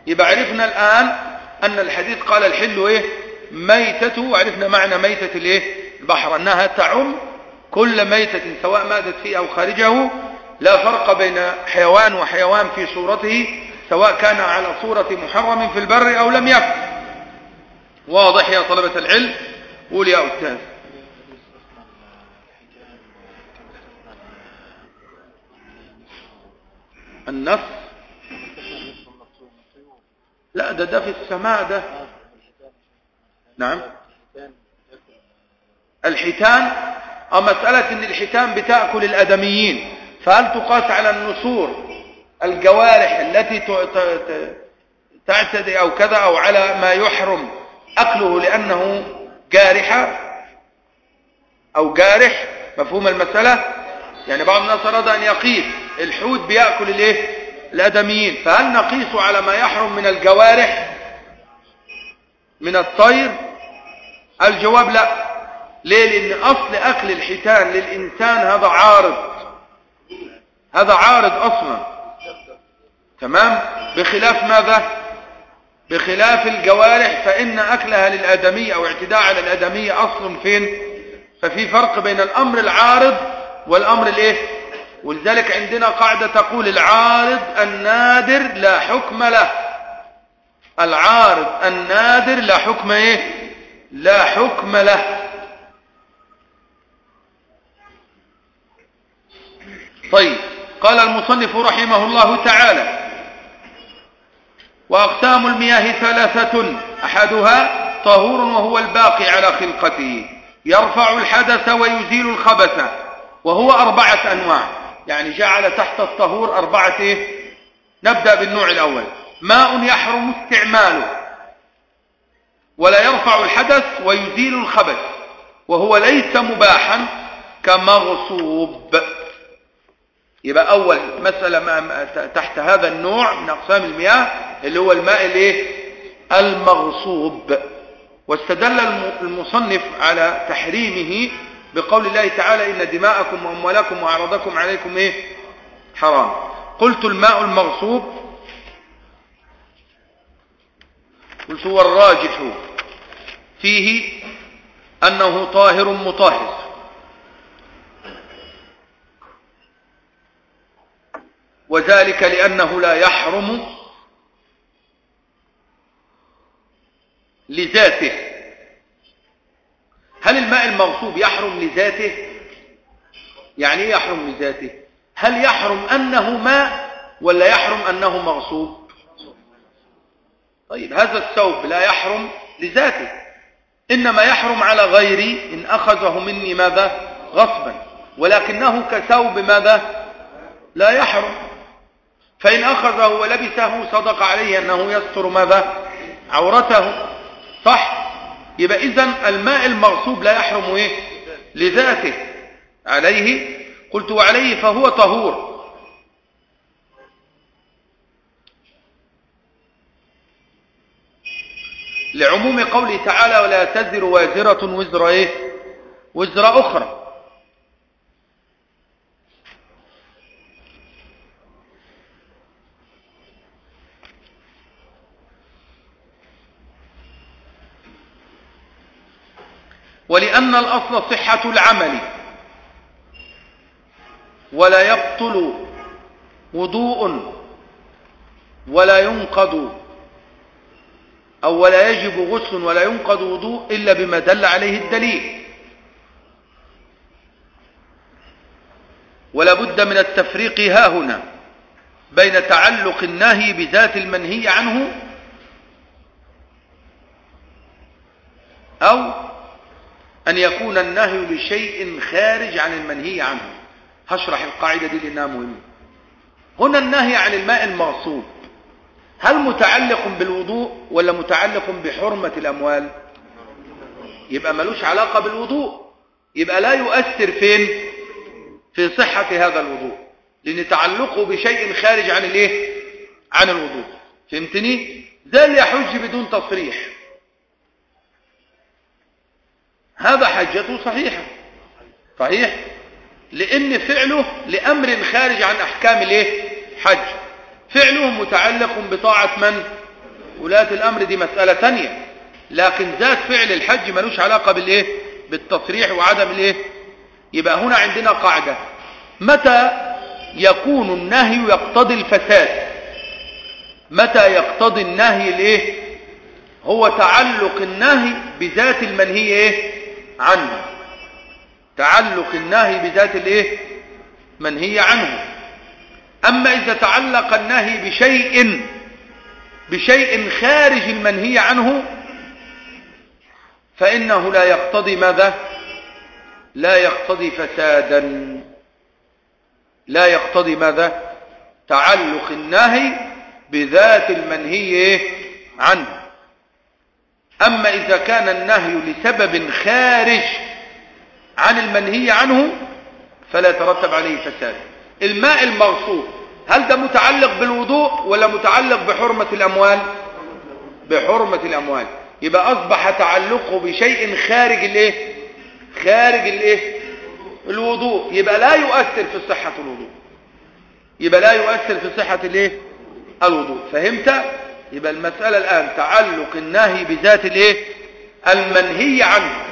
يبقى عرفنا الآن أن الحديث قال الحل إيه؟ ميتته وعرفنا معنى ميتة الإيه؟ البحر. أنها تعم كل ميتة سواء ماتت فيه أو خارجه. لا فرق بين حيوان وحيوان في صورته سواء كان على صورة محرم في البر أو لم يكن. واضح يا طلبة العلم؟ قول يا أستاذ. النص لا ده ده في السماء ده. نعم. الحيتان أو مسألة أن الحيتان بتأكل الأدميين. فهل تقاس على النسور الجوارح التي تعتدي أو كذا أو على ما يحرم أكله لأنه جارحة أو جارح مفهوم المسألة؟ يعني بعض الناس أراد أن يقيس. الحوت بيأكل الإيه؟ الأدميين. فهل نقيس على ما يحرم من الجوارح؟ من الطير؟ الجواب لا. ليه؟ لأن أصل أكل الحيتان للإنسان هذا عارض. هذا عارض أصلا. تمام؟ بخلاف ماذا؟ بخلاف الجوارح فإن أكلها للآدمية أو اعتداء على الآدمية أصل فين؟ ففي فرق بين الأمر العارض والأمر الإيه؟ ولذلك عندنا قاعدة تقول العارض النادر لا حكم له. العارض النادر لا حكم إيه؟ لا حكم له. طيب قال المصنف رحمه الله تعالى وأقسام المياه ثلاثة أحدها طهور وهو الباقي على خلقته يرفع الحدث ويزيل الخبث وهو أربعة أنواع. يعني جعل تحت الطهور أربعة إيه؟ نبدأ بالنوع الأول. ماء يحرم استعماله. ولا يرفع الحدث ويزيل الخبث. وهو ليس مباحا كمغصوب. يبقى أول مسألة تحت هذا النوع من أقسام المياه اللي هو الماء الإيه؟ المغصوب. واستدل المصنف على تحريمه بقول الله تعالى إن دماءكم وأموالكم وأعراضكم عليكم إيه؟ حرام. قلت الماء المغصوب. قلت هو الراجح. فيه أنه طاهر مطهر. وذلك لأنه لا يحرم لذاته. هل الماء المغصوب يحرم لذاته؟ يعني إيه يحرم لذاته؟ هل يحرم أنه ماء ولا يحرم أنه مغصوب؟ طيب هذا الثوب لا يحرم لذاته إنما يحرم على غيري إن أخذه مني ماذا؟ غصبا ولكنه كثوب ماذا؟ لا يحرم. فإن أخذه ولبسه صدق عليه أنه يستر ماذا؟ عورته صح؟ يبقى إذن الماء المغصوب لا يحرم إيه؟ لذاته. عليه؟ قلت وعليه فهو طهور. لعموم قوله تعالى ولا تزر وازرة وزر إيه؟ وزر أخرى. ولأن الأصل صحة العمل. ولا يبطل وضوء ولا ينقض أو ولا يجب غسل ولا ينقض وضوء إلا بما دل عليه الدليل. ولا بد من التفريق ها هنا بين تعلق النهي بذات المنهي عنه أو أن يكون النهي لشيء خارج عن المنهي عنه. هشرح القاعدة دي لأنها مهمة. هنا النهي عن الماء المغصوب هل متعلق بالوضوء ولا متعلق بحرمة الأموال؟ يبقى ملوش علاقة بالوضوء. يبقى لا يؤثر فين؟ في صحة هذا الوضوء. لأن تعلقه بشيء خارج عن الإيه؟ عن الوضوء. فهمتني؟ ده اللي يحج بدون تصريح. هذا حجته صحيحة. صحيح؟ لأن فعله لأمر خارج عن أحكام الإيه؟ حج. فعله متعلق بطاعة من؟ ولاة الأمر دي مسألة تانية. لكن ذات فعل الحج ملوش علاقة بالإيه؟ بالتصريح وعدم الإيه؟ يبقى هنا عندنا قاعدة. متى يكون النهي يقتضي الفساد؟ متى يقتضي النهي الايه هو تعلق النهي بذات المنهي إيه؟ عنه تعلق النهي بذات الايه؟ منهي عنه. أما إذا تعلق النهي بشيء بشيء خارج المنهي عنه فإنه لا يقتضي ماذا؟ لا يقتضي فسادا. لا يقتضي ماذا؟ تعلق النهي بذات المنهي عنه. أما إذا كان النهي لسبب خارج عن المنهي عنه فلا يترتب عليه فساد. الماء المغصوب هل ده متعلق بالوضوء ولا متعلق بحرمة الأموال؟ بحرمة الأموال. يبقى أصبح تعلقه بشيء خارج الإيه؟ خارج الإيه؟ الوضوء. يبقى لا يؤثر في صحة الوضوء. يبقى لا يؤثر في صحة الإيه؟ الوضوء. فهمت؟ يبقى المسألة الآن تعلق النهي بذات الإيه؟ المنهي عنه.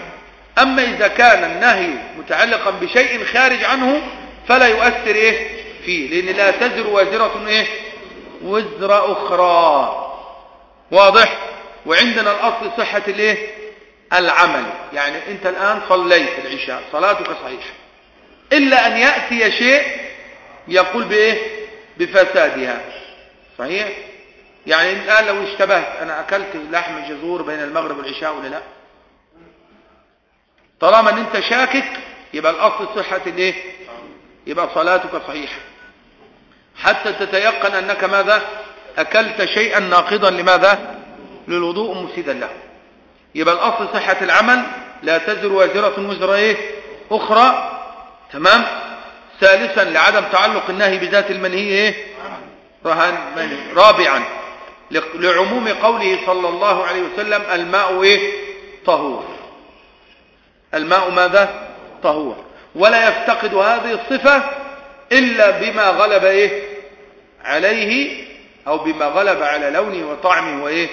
أما إذا كان النهي متعلقا بشيء خارج عنه فلا يؤثر إيه؟ فيه لأن لا تزر وازرة إيه؟ وزر أخرى. واضح؟ وعندنا الأصل صحة الإيه؟ العمل. يعني أنت الآن صليت العشاء صلاتك صحيحة. إلا أن يأتي شيء يقول بإيه؟ بفسادها. صحيح؟ يعني الآن لو اشتبهت أنا أكلت لحم جزور بين المغرب والعشاء ولا لا؟ طالما أن أنت شاكك يبقى الأصل صحة الإيه؟ يبقى صلاتك صحيحة. حتى تتيقن أنك ماذا؟ أكلت شيئا ناقضا لماذا؟ للوضوء مفسدا له. يبقى الأصل صحة العمل لا تزر وازرة وزر إيه؟ أخرى. تمام؟ ثالثا لعدم تعلق النهي بذات المنهي إيه؟ رهان رابعا. لعموم قوله صلى الله عليه وسلم الماء إيه؟ طهور. الماء ماذا؟ طهور. ولا يفتقد هذه الصفة إلا بما غلب إيه؟ عليه أو بما غلب على لونه وطعمه وإيه؟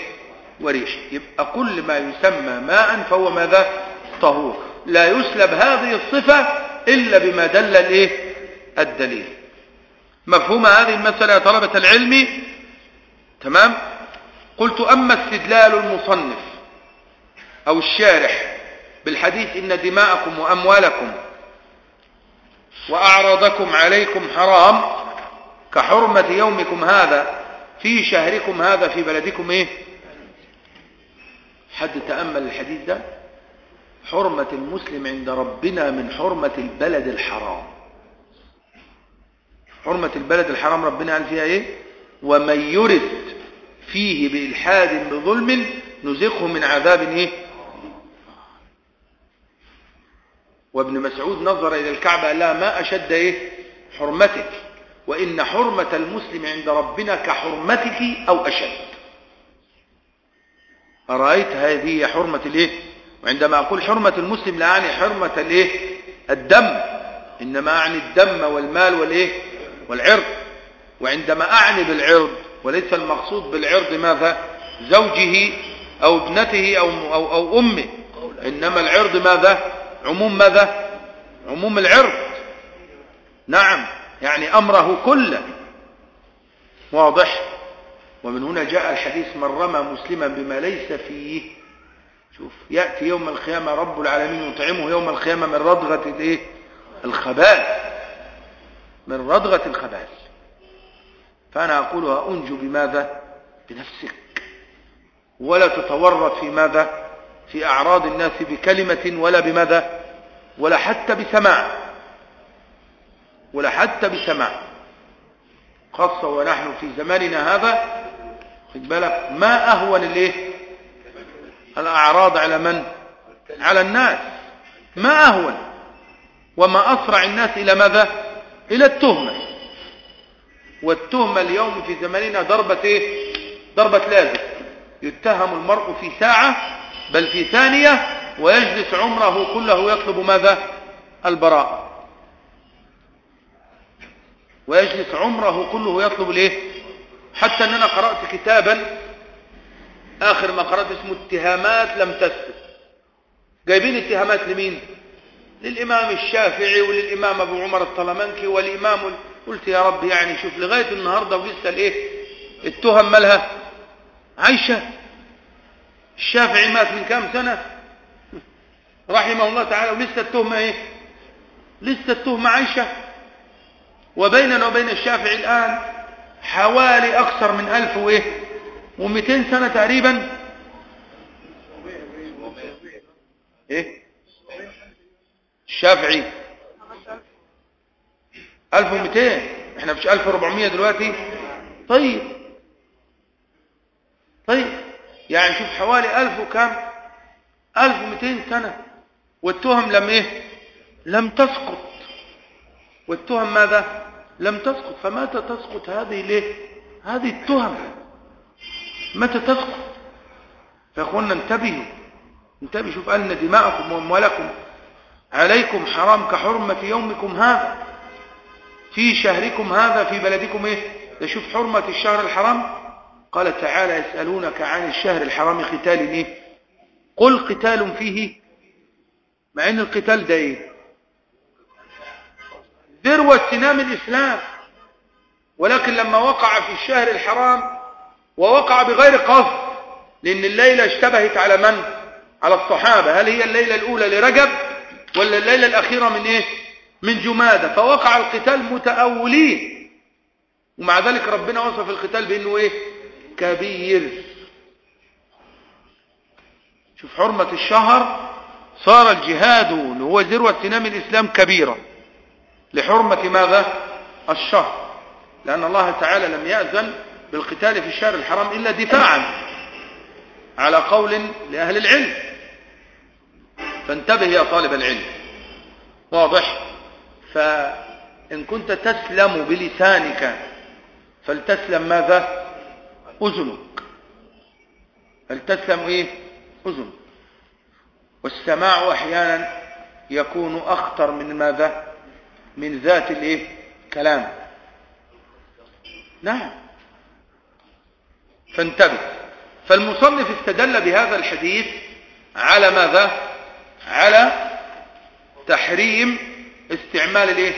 وريشه. يبقى كل ما يسمى ماء فهو ماذا؟ طهور. لا يسلب هذه الصفة إلا بما دل الإيه؟ الدليل. مفهوم هذه المسألة يا طلبة العلم؟ تمام؟ قلت أما استدلال المصنف أو الشارح بالحديث إن دماءكم وأموالكم وأعراضكم عليكم حرام كحرمة يومكم هذا في شهركم هذا في بلدكم إيه؟ حد تأمل الحديث ده؟ حرمة المسلم عند ربنا من حرمة البلد الحرام. حرمة البلد الحرام ربنا قال فيها إيه؟ ومن يرد فيه بإلحاد بظلم نزقه من عذاب إيه؟ وابن مسعود نظر إلى الكعبة لها ما أشد إيه؟ حرمتك وإن حرمة المسلم عند ربنا كحرمتك أو أشد. أرأيت هذه حرمة الإيه؟ وعندما أقول حرمة المسلم لا أعني حرمة الإيه؟ الدم إنما أعني الدم والمال والإيه؟ والعرض. وعندما أعني بالعرض وليس المقصود بالعرض ماذا؟ زوجه أو ابنته أو, أو, أو أمه. إنما العرض ماذا؟ عموم ماذا؟ عموم العرض. نعم يعني أمره كله. واضح؟ ومن هنا جاء الحديث من رمى مسلما بما ليس فيه. شوف يأتي يوم القيامة رب العالمين يطعمه يوم القيامة من ردغة الإيه؟ الخبال من ردغة الخبال فأنا أقولها أنجو بماذا؟ بنفسك. ولا تتورط في ماذا؟ في أعراض الناس بكلمة ولا بماذا؟ ولا حتى بسماع. ولا حتى بسماع. خاصة ونحن في زماننا هذا خد بالك ما أهون الايه الأعراض على من؟ على الناس. ما أهون. وما أسرع الناس إلى ماذا؟ إلى التهمة. والتهمة اليوم في زماننا ضربة إيه؟ ضربة لازم. يتهم المرء في ساعة بل في ثانية ويجلس عمره كله يطلب ماذا؟ البراء ويجلس عمره كله يطلب الإيه؟ حتى إن أنا قرأت كتابا آخر ما قرأت اسمه اتهامات لم تثبت جايبين اتهامات لمين؟ للإمام الشافعي وللإمام أبو عمر الطلمنكي والإمام قلت يا رب يعني شوف لغاية النهاردة ولسه الايه التهم مالها عايشة. الشافعي مات من كام سنة؟ رحمه الله تعالى ولسه التهمة إيه؟ لسه التهمة عايشة. وبيننا وبين الشافعي الآن حوالي أكثر من ألف وإيه؟ ومئتين سنة تقريبا. إيه؟ الشافعي. ألف ومئتين. إحنا مش ألف وربعمية دلوقتي؟ طيب. طيب. يعني شوف حوالي ألف وكام ألف ومئتين سنة. والتهم لم إيه؟ لم تسقط. والتهم ماذا؟ لم تسقط. فمتى تسقط هذه ليه؟ هذه التهم. متى تسقط؟ فيقولنا انتبهوا. انتبهوا. شوف أن دماءكم وأموالكم. عليكم حرام كحرمة يومكم هذا. في شهركم هذا في بلدكم إيه؟ شوف حرمة الشهر الحرام. قال تعالى يسألونك عن الشهر الحرام قتال إيه قل قتال فيه مع إن القتال ده إيه؟ ذروة سنام الإسلام. ولكن لما وقع في الشهر الحرام ووقع بغير قصد لأن الليلة اشتبهت على من؟ على الصحابة. هل هي الليلة الأولى لرجب؟ ولا الليلة الأخيرة من إيه؟ من جمادة. فوقع القتال متأولين. ومع ذلك ربنا وصف القتال بأنه إيه؟ كبير. شوف حرمة الشهر صار الجهاد اللي هو ذروة سنام الإسلام كبيرة لحرمة ماذا؟ الشهر. لأن الله تعالى لم يأذن بالقتال في الشهر الحرام إلا دفاعا. على قول لأهل العلم. فانتبه يا طالب العلم. واضح؟ فإن كنت تسلم بلسانك فلتسلم ماذا؟ أذنك. فلتسلم إيه؟ أذنك. والسماع أحيانا يكون أخطر من ماذا؟ من ذات الإيه؟ كلام. نعم. فانتبه. فالمصنف استدل بهذا الحديث على ماذا؟ على تحريم استعمال الايه؟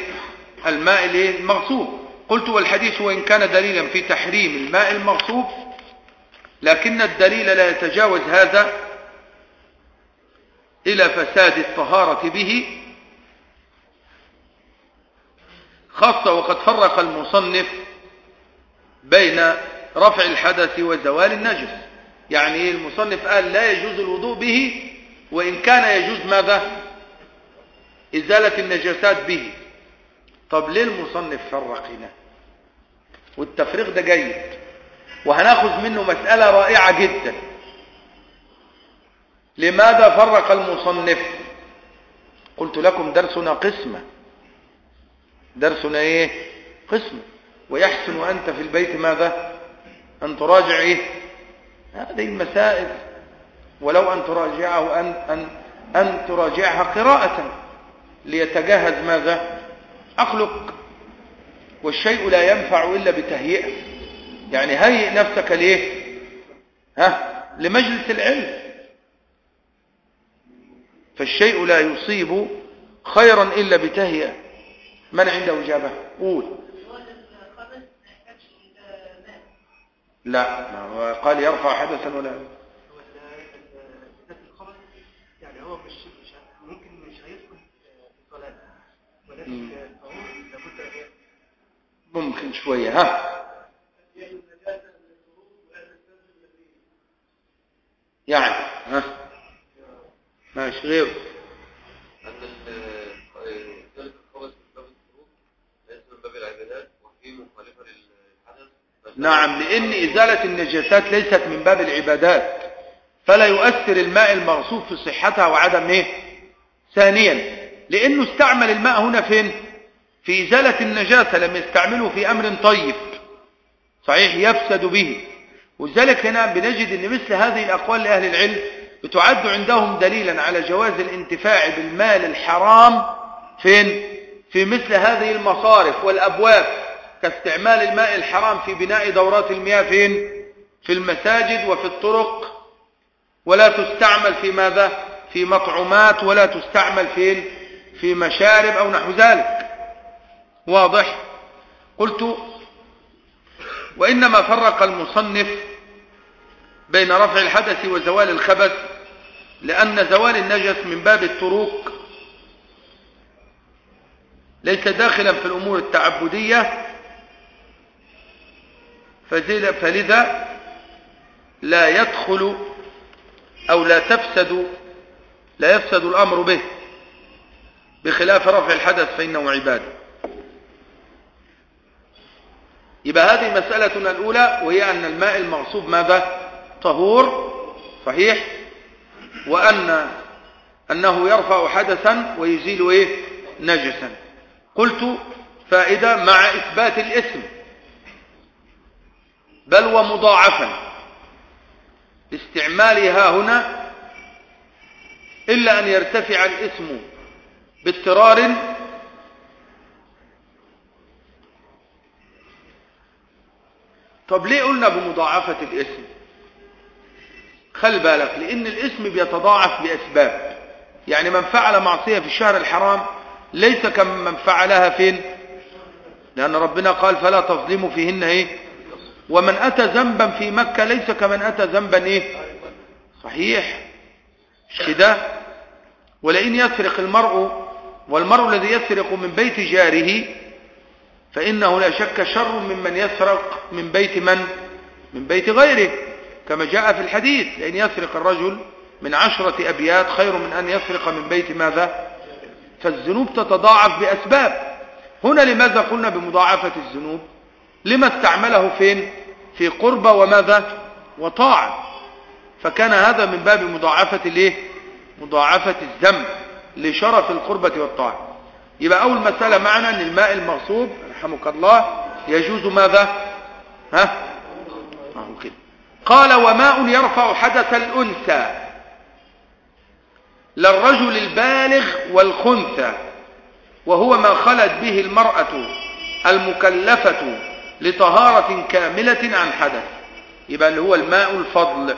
الماء الايه؟ المغصوب. قلت والحديث وإن كان دليلا في تحريم الماء المغصوب لكن الدليل لا يتجاوز هذا إلى فساد الطهارة به. خاصة وقد فرق المصنف بين رفع الحدث وزوال النجس. يعني المصنف قال لا يجوز الوضوء به وإن كان يجوز ماذا؟ إزالة النجاسات به. طب ليه المصنف فرق هنا؟ والتفريق ده جيد. وهناخذ منه مسألة رائعة جدا. لماذا فرق المصنف؟ قلت لكم درسنا قسمة. درسنا إيه؟ قسم ويحسن أنت في البيت ماذا؟ أن تراجع إيه؟ هذه المسائل. ولو أن تراجعه أن, أن, أن تراجعها قراءة ليتجهز ماذا؟ عقلك والشيء لا ينفع إلا بتهيئة. يعني هيئ نفسك ليه ها؟ لمجلس العلم. فالشيء لا يصيب خيرا إلا بتهيئة. من عنده إجابة؟ قول. لا قال يرفع حدثا ولا ممكن شوية ها؟ يعني ها؟ ماشي غيره. نعم لأن إزالة النجاسات ليست من باب العبادات فلا يؤثر الماء المغصوب في صحتها وعدم إيه؟ ثانيا لأنه استعمل الماء هنا فين؟ في إزالة النجاسة لم يستعمله في أمر طيب. صحيح يفسد به. ولذلك هنا بنجد أن مثل هذه الأقوال لأهل العلم بتعد عندهم دليلا على جواز الانتفاع بالمال الحرام فين؟ في مثل هذه المصارف والأبواب كاستعمال الماء الحرام في بناء دورات المياه فين؟ في المساجد وفي الطرق. ولا تستعمل في ماذا؟ في مطعومات ولا تستعمل فين؟ في مشارب أو نحو ذلك. واضح؟ قلت وإنما فرق المصنف بين رفع الحدث وزوال الخبث لأن زوال النجس من باب التروك ليس داخلا في الأمور التعبدية فلذا لا يدخل أو لا تفسد لا يفسد الأمر به بخلاف رفع الحدث فإنه عبادة. يبقى هذه مسألتنا الأولى وهي أن الماء المغصوب ماذا؟ طهور صحيح؟ وأن أنه يرفع حدثا ويزيل إيه؟ نجسا. قلت فائدة مع إثبات الاسم. بل ومضاعفا. لاستعمالها هنا إلا أن يرتفع الاسم باضطرار طب ليه قلنا بمضاعفة الاسم؟ خلي بالك لأن الاسم بيتضاعف بأسباب يعني من فعل معصية في الشهر الحرام ليس كمن فعلها فين؟ لأن ربنا قال فلا تظلموا فيهن إيه؟ ومن أتى ذنبا في مكة ليس كمن أتى ذنبا إيه؟ صحيح. مش كده؟ ولئن يسرق المرء والمرء الذي يسرق من بيت جاره فإنه لا شك شر ممن يسرق من بيت من؟ من بيت غيره كما جاء في الحديث لأن يسرق الرجل من عشرة أبيات خير من أن يسرق من بيت ماذا؟ فالذنوب تتضاعف بأسباب. هنا لماذا قلنا بمضاعفة الذنوب؟ لما استعمله فين؟ في قربة وماذا؟ وطاعة. فكان هذا من باب مضاعفة الايه مضاعفة الذنب لشرف القربة والطاعة. يبقى أول مسألة معنا أن الماء المغصوب رحمك الله يجوز ماذا؟ ها؟ قال وماء يرفع حدث الأنثى للرجل البالغ والخنثى وهو ما خلت به المرأة المكلفة لطهارة كاملة عن حدث. يبقى اللي هو الماء الفضل.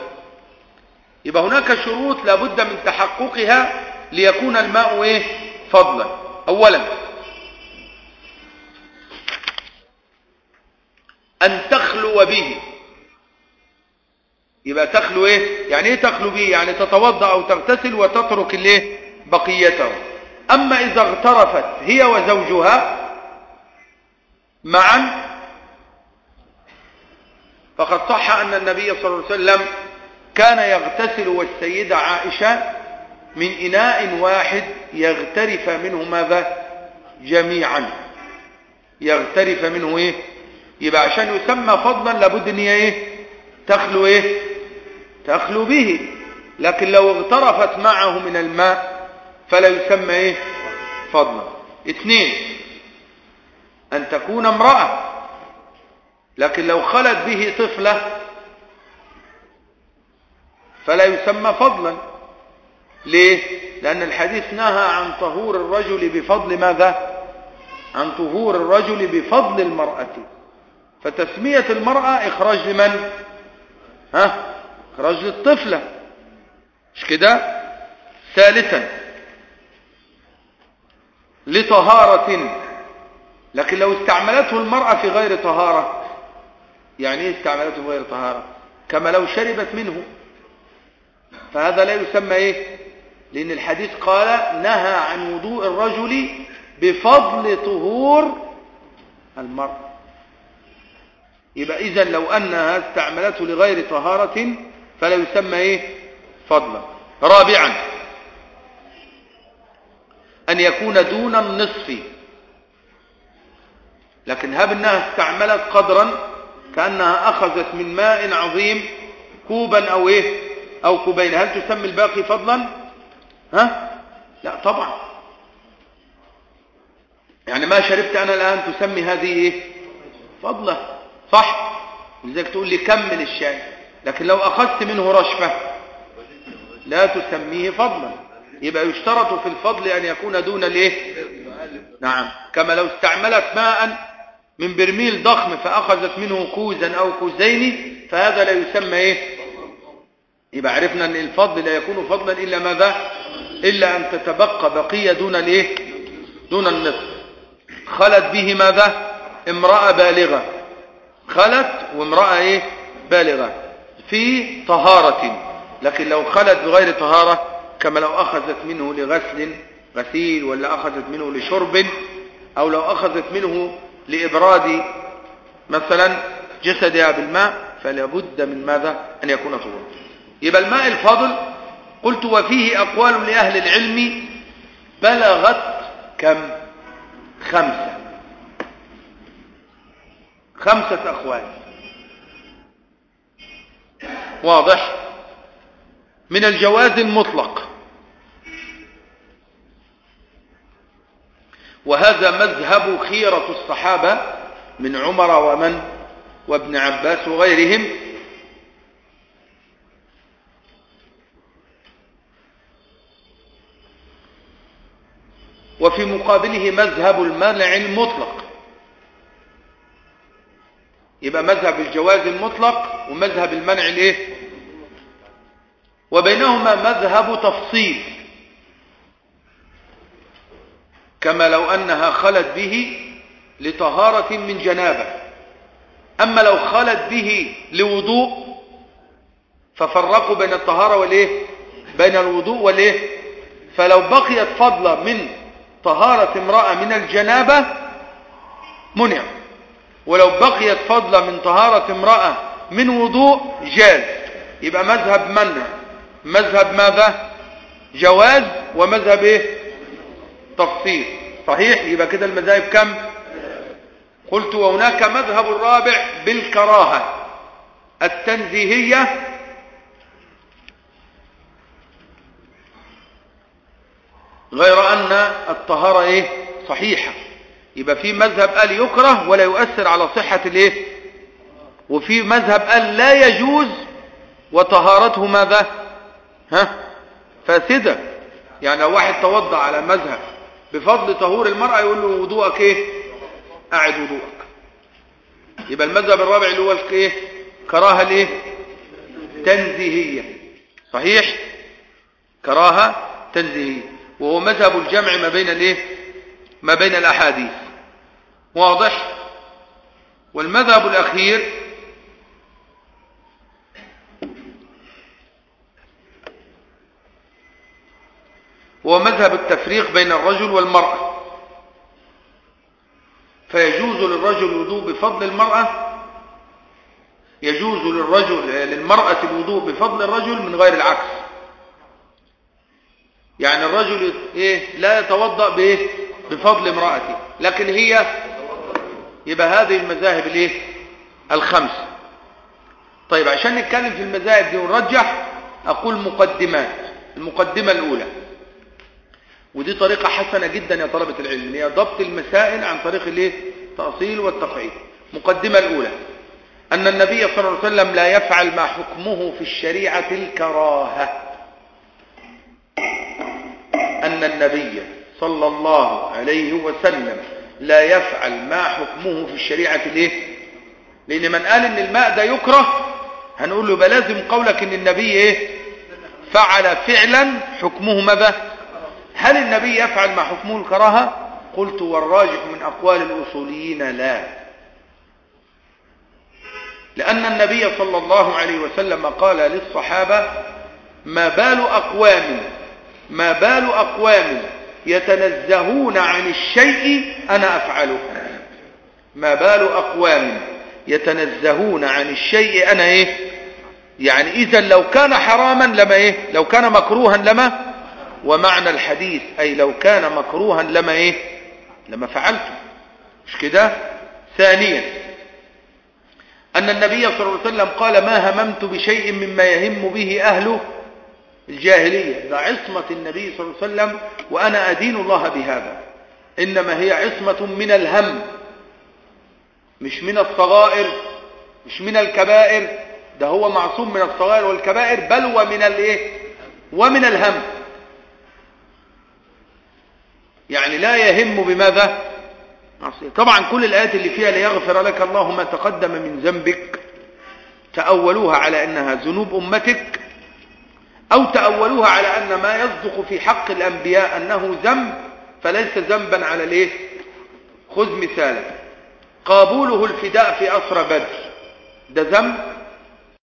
يبقى هناك شروط لابد من تحققها ليكون الماء إيه؟ فضلا. اولا أن تخلو به. يبقى تخلو إيه؟ يعني إيه تخلو به؟ يعني تتوضأ أو تغتسل وتترك الإيه؟ بقيته. أما إذا اغترفت هي وزوجها معا فقد صح أن النبي صلى الله عليه وسلم كان يغتسل والسيدة عائشة من إناء واحد يغترف منه ماذا؟ جميعا. يغترف منه إيه؟ يبقى عشان يسمى فضلا لابد إن إيه؟ تخلو إيه؟ تخلو به. لكن لو اغترفت معه من الماء فلا يسمى إيه؟ فضلا. اثنين أن تكون امرأة. لكن لو خلت به طفلة فلا يسمى فضلا. ليه؟ لأن الحديث نهى عن طهور الرجل بفضل ماذا؟ عن طهور الرجل بفضل المرأة. فتسمية المرأة إخراج لمن؟ ها؟ إخراج للطفلة. مش كده؟ ثالثا لطهارة. لكن لو استعملته المرأة في غير طهارة يعني إيه استعملته في غير طهارة؟ كما لو شربت منه. فهذا لا يسمى إيه؟ لأن الحديث قال نهى عن وضوء الرجل بفضل طهور المرأة. يبقى اذا لو أنها استعملته لغير طهارة فلا يسمى إيه؟ فضلا. رابعا أن يكون دون النصف. لكن هب أنها استعملت قدرا كأنها أخذت من ماء عظيم كوبا أو إيه؟ أو كوبين. هل تسمي الباقي فضلا؟ ها؟ لا طبعا. يعني ما شربت أنا الآن تسمي هذه إيه؟ فضلة صح؟ لذلك تقول لي كمل الشاي. لكن لو أخذت منه رشفة لا تسميه فضلا. يبقى يشترط في الفضل أن يكون دون الإيه؟ نعم. كما لو استعملت ماء من برميل ضخم فأخذت منه كوزا أو كوزين فهذا لا يسمى إيه؟ يبقى عرفنا أن الفضل لا يكون فضلا إلا ماذا؟ إلا أن تتبقى بقية دون الإيه؟ دون النصف. خلت به ماذا؟ امرأة بالغة. خلت وامرأة إيه؟ بالغة في طهارة. لكن لو خلت بغير طهارة كما لو أخذت منه لغسل غسيل ولا أخذت منه لشرب أو لو أخذت منه لإبراد مثلا جسدها بالماء فلا بد من ماذا؟ أن يكون طهورا. يبقى الماء الفاضل قلت وفيه أقوال لأهل العلم بلغت كم؟ خمسة. خمسة أقوال واضح؟ من الجواز المطلق. وهذا مذهب خيرة الصحابة من عمر ومن؟ وابن عباس وغيرهم. وفي مقابله مذهب المنع المطلق. يبقى مذهب الجواز المطلق ومذهب المنع الايه؟ وبينهما مذهب تفصيل. كما لو أنها خلت به لطهارة من جنابة. أما لو خلت به لوضوء ففرقوا بين الطهارة والإيه؟ بين الوضوء والإيه؟ فلو بقيت فضلة من طهارة امرأة من الجنابة منع. ولو بقيت فضلة من طهارة امرأة من وضوء جاز يبقى مذهب منع مذهب ماذا؟ جواز ومذهب إيه؟ تفصيل. صحيح؟ يبقى كده المذاهب كم؟ قلت وهناك مذهب الرابع بالكراهة. التنزيهية غير أن الطهارة إيه؟ صحيحة. يبقى في مذهب قال يكره ولا يؤثر على صحة الإيه؟ وفي مذهب قال لا يجوز وطهارته ماذا؟ ها؟ فاسدة. يعني لو واحد توضع على مذهب بفضل طهور المرأة يقول له وضوءك إيه؟ قاعد وضوءك. يبقى المذهب الرابع اللي هو إيه كراهة الايه؟ تنزيهية. صحيح؟ كراهة تنزيهية. وهو مذهب الجمع ما بين الايه؟ ما بين الأحاديث. واضح؟ والمذهب الأخير هو مذهب التفريق بين الرجل والمرأة. فيجوز للرجل الوضوء بفضل المرأة؟ يجوز للرجل للمرأة الوضوء بفضل الرجل من غير العكس. يعني الرجل إيه لا يتوضأ بايه بفضل امرأته لكن هي يبقى هذه المذاهب الإيه؟ الخمس. طيب عشان نتكلم في المذاهب دي ونرجح أقول مقدمات المقدمة الأولى. ودي طريقة حسنة جدا يا طلبة العلم هي ضبط المسائل عن طريق الإيه؟ التأصيل والتقعيد. مقدمة الأولى. أن النبي صلى الله عليه وسلم لا يفعل ما حكمه في الشريعة الكراهة. أن النبي صلى الله عليه وسلم لا يفعل ما حكمه في الشريعة الايه لأن من قال إن الماء ده يكره هنقول له بلازم قولك إن النبي إيه؟ فعل فعلا حكمه ماذا؟ هل النبي يفعل ما حكمه الكراهة؟ قلت والراجح من أقوال الأصوليين لا. لأن النبي صلى الله عليه وسلم قال للصحابة ما بال أقوام ما بال أقوام يتنزهون عن الشيء أنا أفعله. ما بال أقوام يتنزهون عن الشيء أنا إيه؟ يعني إذا لو كان حراما لما إيه؟ لو كان مكروها لما؟ ومعنى الحديث أي لو كان مكروها لما إيه؟ لما فعلته مش كده؟ ثانيا أن النبي صلى الله عليه وسلم قال ما هممت بشيء مما يهم به أهله الجاهلية. ده عصمة النبي صلى الله عليه وسلم وأنا أدين الله بهذا. إنما هي عصمة من الهم مش من الصغائر مش من الكبائر. ده هو معصوم من الصغائر والكبائر بل ومن الايه ومن الهم. يعني لا يهم بماذا؟ طبعا كل الآيات اللي فيها ليغفر لك الله ما تقدم من ذنبك تأولوها على أنها ذنوب أمتك أو تأولوها على أن ما يصدق في حق الأنبياء أنه ذنب فليس ذنبا على الإيه؟ خذ مثالا. قابوله الفداء في أسرى بدر. ده ذنب؟